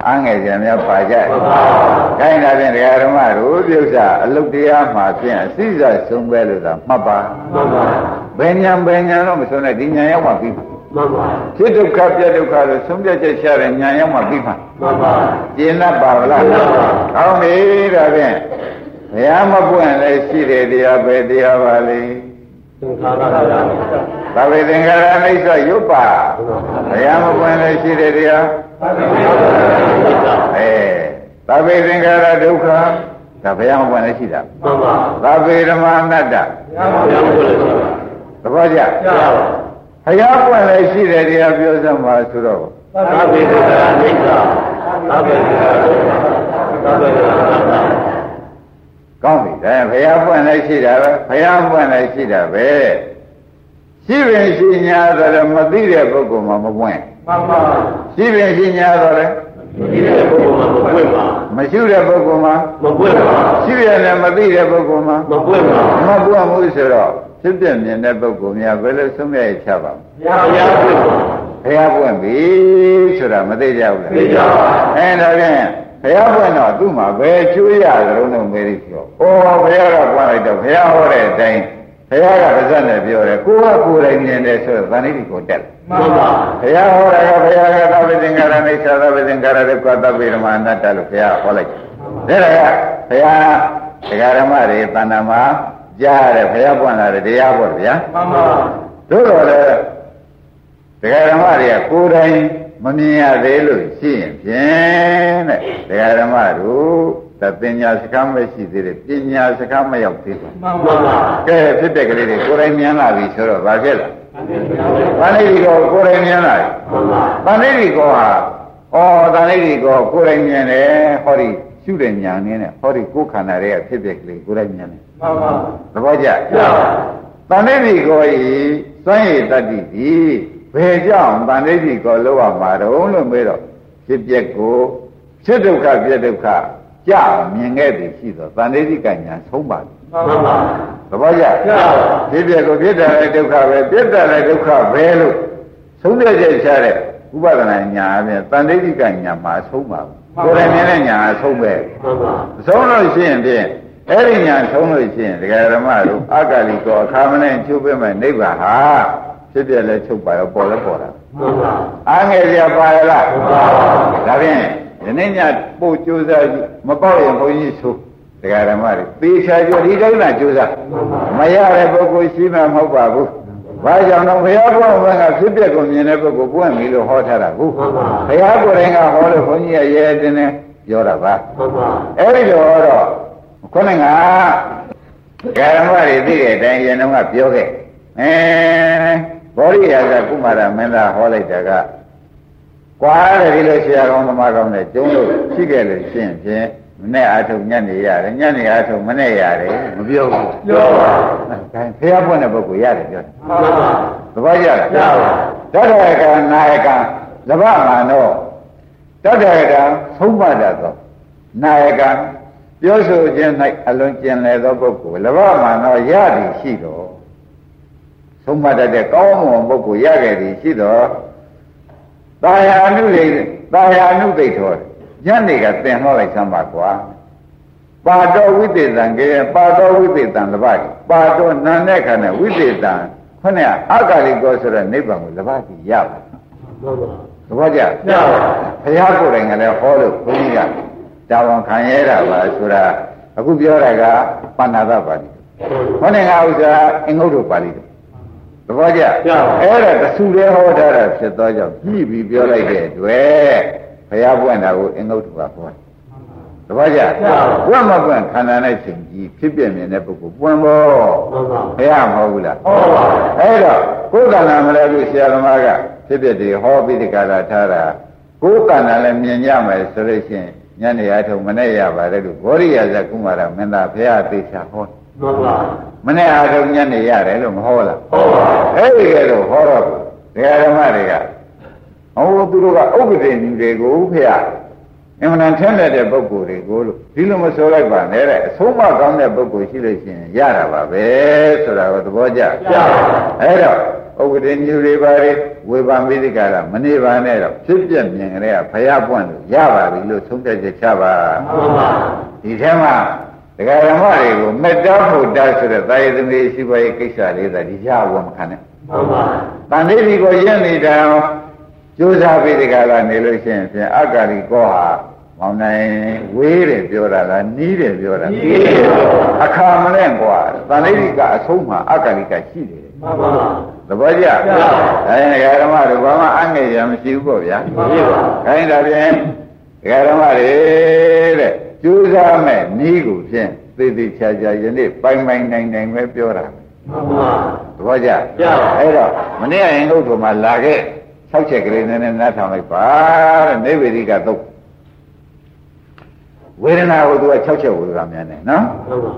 အငယ်ကြများပါကြတယ်မှန်ပါခိုင်းတာဖြင့်ဒကာဓမ္မတို့ပြုစ္စာအလုတ်တရားမှာဖြင့်အစိစဆုံးပဲလို့သာမှတ်ပါမှန်ပါဘယ်ညာဘယ်ညာတော့မဆုံးနဲ့ဒီညာရောက်မှပြီးမှာမှန်ပါဖြစ်ဒုက္ခပြဒုက္ခလို့ဆုံးဖြတ်ချက်ချတဲ့ညာရောက်မှပြီးမှာမှန်ပါကျင်납ပါဗလားကျင့်납ပါကောင်းပြီဒါဖြင့်ဘုရားမပွင့်လည်းရှိတယ်တရားပဲတရားပါလေသင်္ခါရတရားသဗ္ဗေသင်္ခါရအိဋ္ဌရုပ်ပါဘုရားမပွင့်လည်းရှိတယ်တရား အဲသဗ္ဗေသင်္ခါရဒုက္ခဒါဘုရားမပွင့်လည်းရှိတာမှန်ပါသဗ္ဗေဓမ္မအနတ္တဘုရားကိုလည်းရှိပါသဘောကျရပါဘုရားပွင့်လည်းရှိတယ်တရားပြောစမ်းပါဆိုတော့သဗ္ဗေသင်္ခါရနိစ္စသဗ္ဗေသင်္ခါရဒုက္ခသဗ္ဗေသင်္ခါရအနတ္တကောင်းပြီဒါဘုရားပွင့်လည်းရှိတာပဲဘုရားပွင့်လည်းရှိတာပဲရှိပင်ရှိညာဆိုတော့မသိတဲ့ပုဂ္ဂိုလ်မှမပွင့်မှန်ပါ ရှိပင်ရှိညာဆိုတော့ဒီတဲ့ပုဂ္ဂိုလ်မှာမပွင့်ပါမရှိတဲ့ပုဂ္ဂိုလ်မှမပွင့်ပါရှိရလည်းမသိတဲ့ပုဂ္ဂိုလ်မှမပွင့်ပါမပွင့်ဘူးဆိုတော့ဖြစ်ပြမြင်တဲ့ပုဂ္ဂိုလ်များဘယ်လိုဆုံးဖြတ်ချပါ့မဘုရားပွင့်ပါလဲဘုရားပွင့်ပြီဆိုတာမသိကြဘူးလားသိကြပါအဲဒါဖြင့်ဘုရားပွင့်တော့သူ့မှာဘယ်ကျွေးရသလုံးတော့မေးလိဆိုတော့ဩဘုရားကပွင့်လိုက်တော့ဘုရားဟောတဲ့အတိုင်းဘုရားကပါဇက်နဲ့ပြောတယ်ကိုကကိုယ်တိုင်မြင်တယ်ဆိုတော့သန္တိကိုတက်တယ် မှန်ပါဘုရားဟောတာကဘုရားကသဗ္ဗသင်္ကာရမိစ္ဆာသဗ္ဗသင်္ကာရဒုက္ခသဗ္ဗေဓမ္မအနတ္တလို့ဘုရားဟောလိုက်တယ်ဒါကဘုရားဒကာဓမ္မတွေတဏ္ဍာမှာကြားရတယ်ဘုရားပွင့်လာတယ်တရားပေါ့ဗျာမှန်ပါတို့တော့လေဒကာဓမ္မတွေကကိုယ်တိုင်မမြင်ရသေးလို့ရှိရင်ဖြင့်တဲ့ဒကာဓမ္မတို့သပညာစကားမရှိသေးတယ်ပညာစကားမရောက်သေးဘူးမှန်ပါကဲဖြစ်တဲ့ကလေးတွေကိုယ်တိုင်မြင်လာပြီဆိုတော့ဘာဖြစ်လဲ ဘာနေဒီကိုကိုယ်တိုင်မြင်လာပြီမှန်ပါတန်လေးဒီကောဟာဩတန်လေးဒီကောကိုယ်တိုင်မြင်တယ်ဟောဒီရှုတဲ့ညာနေနဲ့ဟောဒီကိုယ်ခန္ဓာတွေကဖြစ်ဖြစ်ကလေးကိုယ်တိုင်မြင်တယ်မှန်ပါသဘောကျရပါတန်လေးဒီကောဤစွန့်ရည်တတ္တိဒီဘယ်ကြောင့်တန်လေးဒီကောလောက်ရမှာတော့လို့မေးတော့ဖြစ်ပျက်ကိုဖြစ်ဒုက္ခပြက်ဒုက္ခကြာမြင်ခဲ့သည်ရှိတော့တန်လေးဒီကညာဆုံးပါပြီ မှန်ပါသဘောကျရပါဖြစ်ပျက်ကိုဖြစ်တယ်လည်းဒုက္ခပဲပြက်တယ်လည်းဒုက္ခပဲလို့သုံးတဲ့ချက်ချတဲ့ဥပဒနာညာအပြင်တန်တိတိကညာမှာအဆုံးပါဘူးကိုယ်တိုင်မြင်တဲ့ညာအဆုံးပဲမှန်ပါအဆုံးလို့ရှိရင်ဖြင့်အဲ့ဒီညာဆုံးလို့ရှိရင်ဒကာဓမ္မတို့အကာလီကောအခါမနဲ့ချုပ်ပြမဲ့နိဗ္ဗာန်ဟာဖြစ်ပြလဲချုပ်ပါရောပေါ်လဲပေါ်တာမှန်ပါအားငယ်ပြပါရလားမှန်ပါဒါဖြင့်ဒီနေ့ညပို့ကြိုးစားကြည့်မပေါ့ရင်ဘုန်းကြီးဆို ဒကာဓမ္မတွေသေချာကြဒီတိုင်းသာကြိုးစားမရတဲ့ပုဂ္ဂိုလ်ရှိမှမဟုတ်ပါဘူး။ဘာကြောင့်တော့ဘုရားဘုရားကဖြစ်ပျက်ကိုမြင်တဲ့ပုဂ္ဂိုလ်ပွင့်ပြီလို့ဟောထားတာကိုမှန်ပါဘုရားကိုယ်တိုင်ကဟောလို့ဘုန်းကြီးရဲ့ရဲတင်းနဲ့ပြောတာပါမှန်ပါ။အဲဒီလိုဟောတော့ခုနကဓမ္မတွေသိတဲ့အတိုင်းယင်တော့ကပြောခဲ့။အဲဘောရိယာကကုမာရမင်းသားဟောလိုက်တာကကွာတယ်ဒီလိုဆရာကောင်းသမားကောင်းနဲ့ကျုံးလို့ရှိခဲ့လို့ရှင်းဖြင့် မနဲ့အားထုတ်ညနေရတယ်ညနေအားထုတ်မနဲ့ရတယ်မပြောဘူးပြောပါဒါဖះပွင့်တဲ့ပုဂ္ဂိုလ်ရတယ်ပြောတယ်မှန်ပါသဘောကျလားရပါတတ္တရကနာယကလဘမာနောတတ္တရကသုံးပါတတ်သောနာယကပြောဆိုခြင်း၌အလွန်ကျင်လည်သောပုဂ္ဂိုလ်လဘမာနောရသည်ရှိတော်သုံးပါတတ်တဲ့ကောင်းမွန်ပုဂ္ဂိုလ်ရခဲ့သည်ရှိတော်တာယာအနုလေတာယာအနုသိတော် ညနေကသင်ဟောလိုက်စမ်းပါကွာပါတော်ဝိသေတံကေပါတော်ဝိသေတံလဘတိပါတော်နန္တဲ့ခါနဲ့ဝိသေတံခொနဲ့အကာလိကောဆိုတဲ့နိဗ္ဗာန်ကိုလဘတိရပါမှန်ပါသဘောကျရပါဘုရားကိုယ်တိုင်ကလည်းဟောလို့ဘုန်းကြီးကတာဝန်ခံရတာပါဆိုတာအခုပြောတာကပဏ္ဏသပါဠိခொနဲ့ကဥစ္စာအင်္ဂုတ္တပါဠိသဘောကျအဲ့ဒါတဆူလေးဟောထားတာဖြစ်သောကြောင့်ကြည့်ပြီးပြောလိုက်တဲ့အတွက် ဘဘုရားပွင့်တာကိုအင်္ဂုတ္တကဟောတယ်တပည့်ကြပွင့်မပွင့်ခန္ဓာနဲ့ရှင်ကြီးဖြစ်ပြမြင်တဲ့ပုဂ္ဂိုလ်ပွင့်ဖို့မှန်ပါဘုရားမဟုတ်ဘူးလားဟုတ်ပါအဲ့တော့ကိုယ်ကံနာမလဲလို့ဆရာသမားကဖြစ်ဖြစ်တွေဟောပြီးဒီကရာထားတာကိုယ်ကံနာလည်းမြင်ကြမယ်ဆိုလို့ရှိရင်ညနေရထုံမနေ့ရပါတယ်လို့ဘောရိယဇကုမာရမင်းသားဘုရားသေချာဟောမှန်ပါမနေ့အားထုံညနေရတယ်လို့မဟောလားဟုတ်ပါအဲ့ဒီကဲတော့ဟောတော့ဒကာဓမ္မတွေက ဟောသူတို့ကဥပဒေညီတွေကိုဖះအမှန်တန်ထက်တဲ့ပုဂ္ဂိုလ်တွေကိုလို့ဒီလိုမဆိုလိုက်ပါနဲ့တဲ့အဆုံးမကောင်းတဲ့ပုဂ္ဂိုလ်ရှိလို့ရှိရင်ရတာပါပဲဆိုတာကိုသဘောကျကျပါအဲ့တော့ဥပဒေညီတွေပါလေဝေဘာမိတိကရမနေပါနဲ့တော့ဖြစ်ပြမြင်ကြတဲ့ဖះပွင့်လို့ရပါပြီလို့ဆုံးဖြတ်ချက်ချပါမှန်ပါဒီထဲမှာဒကာဓမ္မတွေကိုမေတ္တာဖို့တာဆိုတဲ့တာယသမီးရှိပါရဲ့ကိစ္စလေးသာဒီရဝမခံနဲ့မှန်ပါတန်လေးဒီကိုရင့်နေတာ ကြိုးစားပြီးဒီကလာနေလို့ရှိရင်ဖြင့်အကာလီကောဟာမောင်နိုင်ဝေးတယ်ပြောတာလားနီးတယ်ပြောတာအခါမလဲကွာတန်လေးဒီကအဆုံးမှာအကာလီကရှိတယ်မှန်ပါသဘောကျဒါရင်ဒကာဓမ္မတို့ဘာမှအငဲ့ရမရှိဘူးပေါ့ဗျာမှန်ပါခိုင်းတာဖြင့်ဒကာဓမ္မတွေတဲ့ကြိုးစားမဲ့နီးကိုဖြင့်သေသေးချာချာယနေ့ပိုင်ပိုင်နိုင်နိုင်ပဲပြောတာမှန်ပါသဘောကျကျပါအဲ့တော့မနေ့ကရင်ကုတ်ထုံမှာလာခဲ့ ၆ချက်ကလေးနည်းနည်းနားထောင်လိုက်ပါတဲ့နေဝေဒီကတော့ဝေဒနာကိုသူက၆ချက်ဝေဒနာများနေနော်မှန်ပါ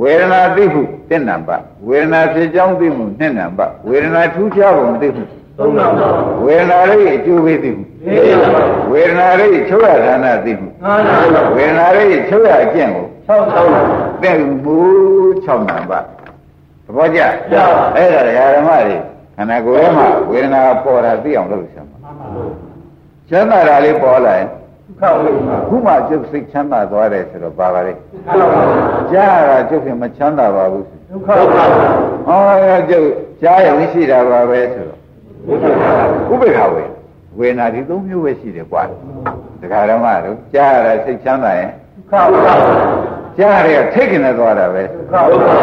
ဝေဒနာသိမှုတစ်နံပါတ်ဝေဒနာဖြစ်ကြောင်းသိမှုနှစ်နံပါတ်ဝေဒနာထူးခြားပုံသိမှုသုံးနာပါဝေဒနာရိအကျိုးပေးသိမှုလေးနာပါဝေဒနာရိချုပ်ရဌာနသိမှုငါးနာပါဝေဒနာရိချုပ်ရအကျင့်ကို၆ဆောင်းနာသိမှု6နံပါတ်သဘောကျကျပါအဲ့ဒါဓမ္မတွေ ခန္ဓာကိုယ်ထဲမှာဝေဒနာပေါ်တာသိအောင်လုပ်ဆောင်ပါချမ်းသာတာလေးပေါ်လာရင်ခောက်လို့ပါခုမှကျုပ်စိတ်ချမ်းသာသွားတယ်ဆိုတော့ပါပါလေခောက်ပါကြားရတာကျုပ်ဖြင့်မချမ်းသာပါဘူးဒုက္ခပါဟောကျုပ်ကြားရဝင်ရှိတာပါပဲဆိုတော့ဒုက္ခပါဥပေက္ခဝေဝေဒနာဒီသုံးမျိုးပဲရှိတယ်ကွာဒကာဓမ္မတို့ကြားရတာစိတ်ချမ်းသာရင်ခောက်ပါကြားရတဲ့ထိတ်ကနေသွားတာပဲခောက်ပါ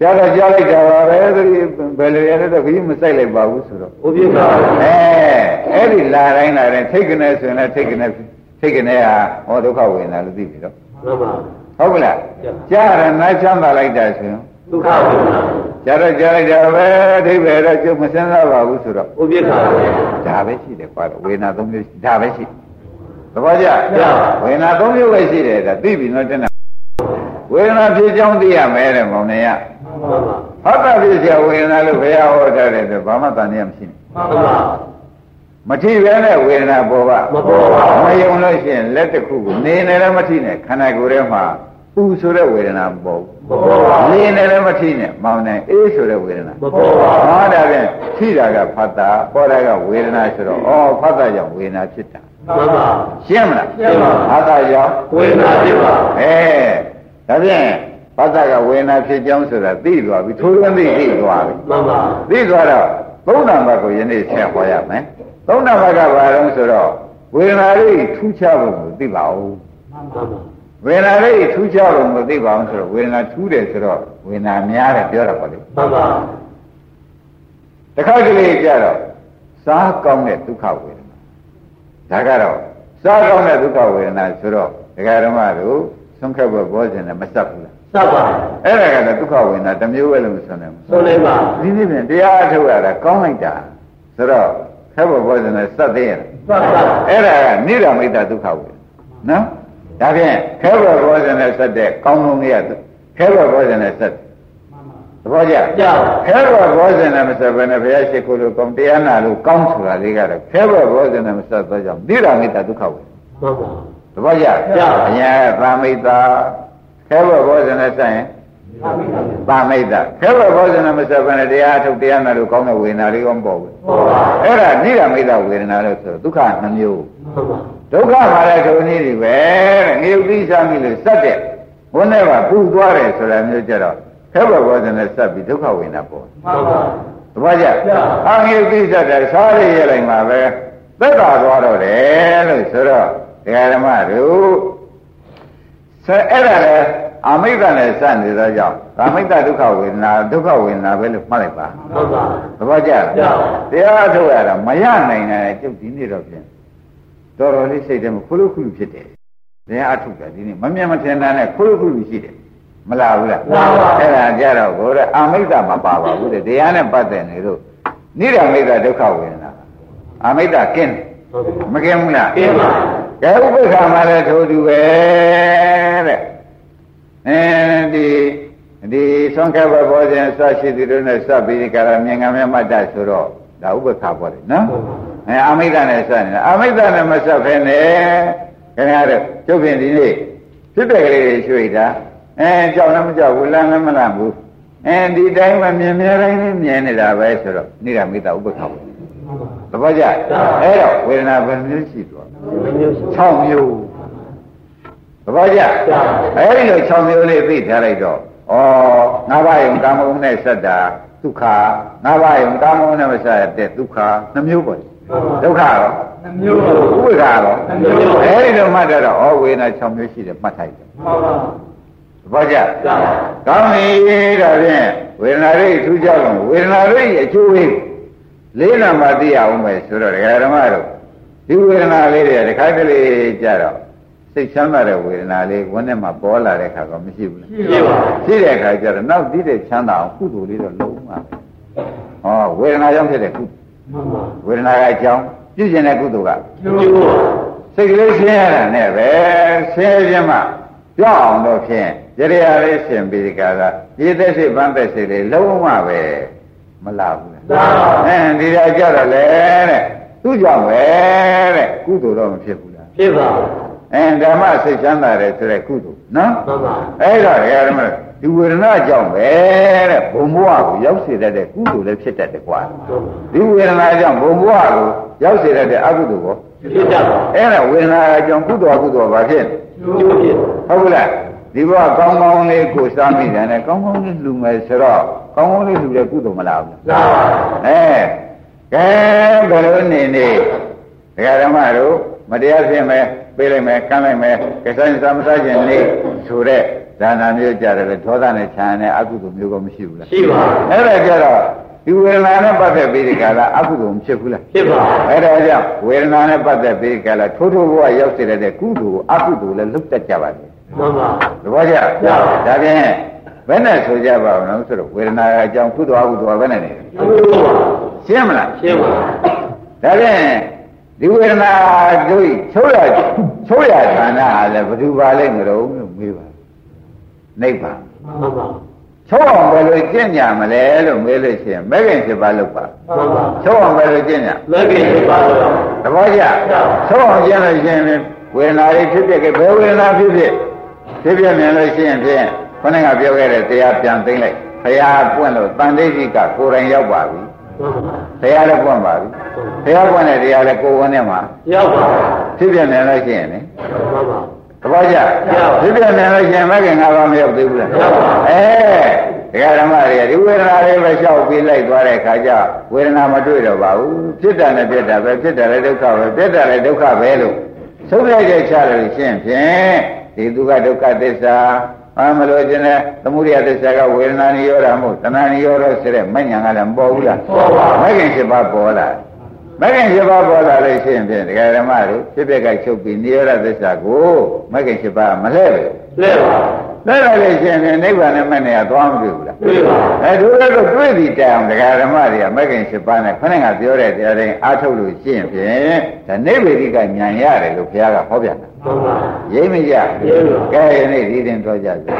ကြားတော့ကြားလိုက်တာပါပဲသတိဘယ်လိုရလဲတော့ခကြီးမစိုက်လိုက်ပါဘူးဆိုတော့ဘုပြပါအဲအဲ့ဒီလာတိုင်းလာတိုင်းထိတ်ကနေဆိုရင်လည်းထိတ်ကနေထိတ်ကနေဟာဟောဒုက္ခဝေဒနာလို့သိပြီတော့မှန်ပါဟုတ်ကလားကြားရနားချမ်းသာလိုက်တာဆိုရင်ဒုက္ခပါကြားတော့ကြားလိုက်တာပဲအဓိပ္ပာယ်တော့ကျုပ်မစမ်းစားပါဘူးဆိုတော့ဘုပြပါဒါပဲရှိတယ်ကွာဝေဒနာသုံးမျိုးရှိဒါပဲရှိသဘောကျကျပါဝေဒနာသုံးမျိုးပဲရှိတယ်ဒါသိပြီနော်တဏဝေဒနာဖြစ်ကြောင်းသိရမယ်တဲ့မောင်နေရ ဟောတာပြည့်စရာဝေဒနာလို့ဘုရားဟောထားတယ်ဆိုဘာမှတန်ရမရှိနဲ့မှန်ပါမထိပဲနဲ့ဝေဒနာပေါ်ပါမပေါ်ပါမယုံလို့ရှိရင်လက်တစ်ခုကိုနေနေလည်းမထိနဲ့ခန္ဓာကိုယ်ထဲမှာပူဆိုတဲ့ဝေဒနာမပေါ်ဘူးမပေါ်ပါဘူးနေနေလည်းမထိနဲ့မောင်းနေအေးဆိုတဲ့ဝေဒနာမပေါ်ပါဘူးဟောတာပြန်ထိတာကဖတ်တာပေါ်တာကဝေဒနာဆိုတော့အော်ဖတ်တာကြောင့်ဝေဒနာဖြစ်တာမှန်ပါရှင်းမလားရှင်းပါဖတ်တာကြောင့်ဝေဒနာဖြစ်ပါအဲဒါပြန် ဖတ်တာကဝေဒနာဖြစ်ကြောင်းဆိုတာသိသွားပြီထိုးသွင်းသိသိသွားပြီမှန်ပါသိသွားတော့သုံးနံပါတ်ကိုယနေ့ဆက်ဟောရမယ်သုံးနံပါတ်ကဘာလို့ဆိုတော့ဝေဒနာလေးထူးခြားပုံကိုသိပါဦးမှန်ပါဝေဒနာလေးထူးခြားပုံကိုသိပါအောင်ဆိုတော့ဝေဒနာထူးတယ်ဆိုတော့ဝေဒနာများတယ်ပြောတာပေါ့လေမှန်ပါတစ်ခါကလေးကြတော့စားကောင်းတဲ့ဒုက္ခဝေဒနာဒါကတော့စားကောင်းတဲ့ဒုက္ခဝေဒနာဆိုတော့ဒကာဓမ္မတို့ဆုံးခက်ဘဘောဇင်နဲ့မစပ်ဘူးလား စပ်ပါအဲ့ဒါကလည်းဒုက္ခဝေဒနာတစ်မျိုးပဲလို့မဆိုနိုင်ဘူးဆုံးနေပါဒီနေ့ပြင်တရားအထုတ်ရတာကောင်းလိုက်တာဆိုတော့ခက်ဘဘောဇင်နဲ့စပ်သေးရဲ့စပ်ပါအဲ့ဒါကနိရမိတ်တဒုက္ခဝေဒနာနော်ဒါဖြင့်ခဲဘဘောဇင်နဲ့စပ်တဲ့ကောင်းလုံးလေးကခဲဘဘောဇင်နဲ့စပ်တယ်သဘောကျကြပါခဲဘဘောဇင်နဲ့မစပ်ဘဲနဲ့ဘုရားရှိခိုးလို့ကောင်းတရားနာလို့ကောင်းဆိုတာလေးကတော့ခဲဘဘောဇင်နဲ့မစပ်တော့ကြောင့်နိရမိတ်တဒုက္ခဝေဒနာမှန်ပါသဘောကျကျပါအညာသာမိတ်တာ ခဲဘဘောဇင်နဲ့စပ်ရင်သာမိတ်တာခဲဘဘောဇင်နဲ့မစပ်ဘဲနဲ့တရားအထုတ်တရားနာလို့ကောင်းတဲ့ဝေဒနာလေးကောမပေါ်ဘူးဟုတ်ပါအဲ့ဒါနိရမိတ်တဝေဒနာလို့ဆိုတော့ဒုက္ခနှမျိုးမှန်ပါဒုက္ခမှာလည်းဒုနည်းတွေပဲတဲ့ငြုပ်သိစားမိလို့စက်တဲ့ဘုန်းနဲ့ကပူသွားတယ်ဆိုတာမျိုးကြတော့ခဲဘဘောဇနဲ့စက်ပြီးဒုက္ခဝေဒနာပေါ်မှန်ပါတပည့်ကြအာငြုပ်သိစားတယ်စားရရလိုက်မှာပဲသက်သာသွားတော့တယ်လို့ဆိုတော့ဒကာဓမ္မတို့ ဆဲအဲ့ဒါလေအမိတ်ကလည်းစနေသောကြောင့်အမိတ်ဒုက္ခဝေဒနာဒုက္ခဝေဒနာပဲလို့မှတ်လိုက်ပါမှန်ပါသဘောကျလားတရားထုတ်ရတာမရနိုင်တယ်ကျုပ်ဒီနေ့တော့ဖြင့်တော်တော်လေးစိတ်ထဲမှာခလုခလုဖြစ်တယ်တရားအထုတ်တာဒီနေ့မမြင်မထင်တာနဲ့ခလုခလုရှိတယ်မလားဘူးလားအဲ့ဒါကြတော့ကိုယ်အာမိတ်တမပါပါဘူးတဲ့တရားနဲ့ပတ်သက်နေလို့နိရမိတ်တဒုက္ခဝေဒနာအာမိတ်တကင်းမကင်းဘူးလားကင်းပါ ကဲဥပိ္ပခာမှာလည်းထိုးတူပဲတဲ့အဲဒီဒီဆုံးခဘဘောဇဉ်ဆွရှိသူတို့နဲ့ဆွပြီးဒီကရမြင်ကမြတ်မတ်တဆိုတော့ဒါဥပ္ပခါပေါ်တယ်နော်အဲအမိဒနဲ့ဆွနေတာအမိဒနဲ့မဆွဖဲနဲ့ခင်ဗျားတို့ကျုပ်ဖြင့်ဒီနေ့ဖြစ်တဲ့ကလေးတွေရွှေ့တာအဲကြောက်လည်းမကြောက်ဘူးလမ်းလည်းမလန့်ဘူးအဲဒီတိုင်းမှမြင်မြဲတိုင်းလေးမြင်နေတာပဲဆိုတော့နိရမိတဥပ္ပခါပေါ် သဘောကျအဲ့တော့ဝေဒနာဘယ်မျိုးရှိသွား6မျိုးသဘောကျအဲ့ဒီလို6မျိုးလေးသိထားလိုက်တော့ဩငါးပါးယုံကာမဂုဏ်နဲ့ဆက်တာဒုက္ခငါးပါးယုံကာမဂုဏ်နဲ့မဆက်တဲ့ဒုက္ခနှမျိုးပေါ့ဒုက္ခရောနှမျိုးပါဥပ္ပခါရောနှမျိုးပါအဲ့ဒီလိုမှတ်တော့ဩဝေဒနာ6မျိုးရှိတယ်မှတ်ထိုက်တယ်မှန်ပါဘာကြကောင်းပြီဒါဖြင့်ဝေဒနာရိထူးကြအောင်ဝေဒနာရိအကျိုးဝေး လေးနာမှသိရအောင်ပဲဆိုတော့ဒကာဓမ္မတို့ဒီဝေဒနာလေးတွေတခါတလေကြတော့စိတ်ချမ်းသာတဲ့ဝေဒနာလေးဝန်းထဲမှာပေါ်လာတဲ့ခါကမရှိဘူးလားရှိပါဘူးရှိတဲ့ခါကျတော့နောက်တည်တဲ့ချမ်းသာအောင်ကုသိုလ်လေးတော့လုံးမှာဟောဝေဒနာကြောင့်ဖြစ်တဲ့ကုဝေဒနာကအကြောင်းပြုကျင်တဲ့ကုသိုလ်ကစိတ်ကလေးဆင်းရဲတာနဲ့ပဲဆင်းရဲခြင်းမှပြောင်းအောင်တော့ဖြင့်ကြရရလေးရှင်ပြီးဒီကကဒီသက်စိတ်ပန်းသက်စိတ်လေးလုံးဝပဲမလာဘူးလား အဲဒီတော့ကြတော့လေတဲ့သူ့ကြောင့်ပဲတဲ့ကုသိုလ်တော့မဖြစ်ဘူးလားဖြစ်ပါဘူးအဲဓမ္မစိတ်ချမ်းသာတယ်ဆိုတဲ့ကုသိုလ်နော်မှန်ပါအဲ့တော့ဓမ္မဒီဝေဒနာကြောင့်ပဲတဲ့ဘုံဘဝကိုရောက်စေတတ်တဲ့ကုသိုလ်လည်းဖြစ်တတ်တယ်ကွာဒီဝေဒနာကြောင့်ဘုံဘဝကိုရောက်စေတတ်တဲ့အကုသိုလ်ကိုဖြစ်တတ်ပါအဲ့ဒါဝေဒနာကြောင့်ကုသိုလ်အကုသိုလ်ဘာဖြစ်ဟုတ်ကဲ့ ဒီဘဝကောင်းကောင်းလေးကိုစားမိတယ်နဲ့ကောင်းကောင်းလေးလှူမယ်ဆိုတော့ကောင်းကောင်းလေးလှူတဲ့ကုသိုလ်မလားဘူးလားအဲကဲဘယ်လိုနေနေဒကာဓမ္မတို့မတရားဖြစ်မယ်ပေးလိုက်မယ်ကမ်းလိုက်မယ်ကစားရင်စားမစားခြင်းနေဆိုတဲ့ဒါနာမျိုးကြတယ်လေဒေါသနဲ့ခြံနဲ့အကုသိုလ်မျိုးကမရှိဘူးလားရှိပါအဲ့ဒါကြတော့ဒီဝေဒနာနဲ့ပတ်သက်ပြီးဒီကလာအကုသိုလ်မဖြစ်ဘူးလားဖြစ်ပါအဲ့ဒါကြောင့်ဝေဒနာနဲ့ပတ်သက်ပြီးဒီကလာထိုးထိုးဘဝရောက်စေတဲ့ကုသိုလ်အကုသိုလ်လည်းလွတ်တတ်ကြပါလေ မှန်ပါသဘောကျဒါဖြင့်ဘယ်နဲ့ဆိုကြပါဦးနော်ဆိုတော့ဝေဒနာအကြောင်းကုသိုလ်အကုသိုလ်ဘယ်နဲ့နေရှင်းမလားရှင်းပါဒါဖြင့်ဒီဝေဒနာတို့ချုပ်ရချုပ်ရဌာနဟာလည်းဘယ်သူပါလဲမလို့မေးပါနိဗ္ဗာန်မှန်ပါချုပ်အောင်ဘယ်လိုကျင့်ကြမလဲလို့မေးလို့ရှိရင်မဲခင်ဖြစ်ပါလို့ပါမှန်ပါချုပ်အောင်ဘယ်လိုကျင့်ကြမဲခင်ဖြစ်ပါလို့သဘောကျချုပ်အောင်ကျင့်လို့ရှိရင်ဝေဒနာတွေဖြစ်ဖြစ်ကဘယ်ဝေဒနာဖြစ်ဖြစ် ဖြစ်ဖြစ်မြင်လို့ရှိရင်ဖြင့်ခေါင်းကပြောခဲ့တဲ့တရားပြန်သိမ့်လိုက်ဘုရားပွင့်လို့တန်ဋိဋ္ဌိကကိုယ်တိုင်ရောက်ပါပြီဘုရားလည်းပွင့်ပါပြီဘုရားပွင့်တဲ့တရားလည်းကိုယ်ဝန်းထဲမှာရောက်ပါဖြစ်ဖြစ်မြင်လို့ရှိရင်လေမှန်ပါသဘောကျဖြစ်ဖြစ်မြင်လို့ရှိရင်မကင်ငါးပါးမရောက်သေးဘူးလားရောက်ပါအဲတရားဓမ္မတွေဒီဝေဒနာတွေပဲလျှောက်ပြီးလိုက်သွားတဲ့ခါကျဝေဒနာမတွေ့တော့ပါဘူးဖြစ်တာနဲ့ဖြစ်တာပဲဖြစ်တာလည်းဒုက္ခပဲဖြစ်တာလည်းဒုက္ခပဲလို့သုံးလိုက်တဲ့ချလို့ရှင်းဖြင့် ဒီသူကဒုက္ခသစ္စာအာမလို့ခြင်းနဲ့သမုဒိယသစ္စာကဝေဒနာနိရောဓမို့တဏှာနိရောဓဆိုတဲ့မဉ္ဇဏ်ကလည်းမပေါ်ဘူးလားပေါ်ပါမဂ္ဂင်7ပါးပေါ်လာမဂ္ဂင်7ပါးပေါ်လာလို့ရှိရင်ဖြင့်ဒကာဓမ္မတို့ဖြစ်ဖြစ်ကချုပ်ပြီးနိရောဓသစ္စာကိုမဂ္ဂင်7ပါးမလှဲ့ဘူးလှဲ့ပါ လဲလာလို့ရှိရင်နိဗ္ဗာန်နဲ့မဲ့နေရသွားမတွေ့ဘူးလားတွေ့ပါအဲတို့လည်းတော့တွေ့ပြီတိုင်အောင်ဒကာဓမ္မတွေကမဂ္ဂင်7ပါးနဲ့ခொနဲ့ကပြောတဲ့တရားတိုင်းအားထုတ်လို့ရှိရင်ဖြင့်ဒါနိဗ္ဗေဒိကဉာဏ်ရတယ်လို့ဘုရားကဟောပြတာမှန်ပါရိမ့်မကြရိမ့်ပါကဲယနေ့ဒီတင်တော်ကြစေ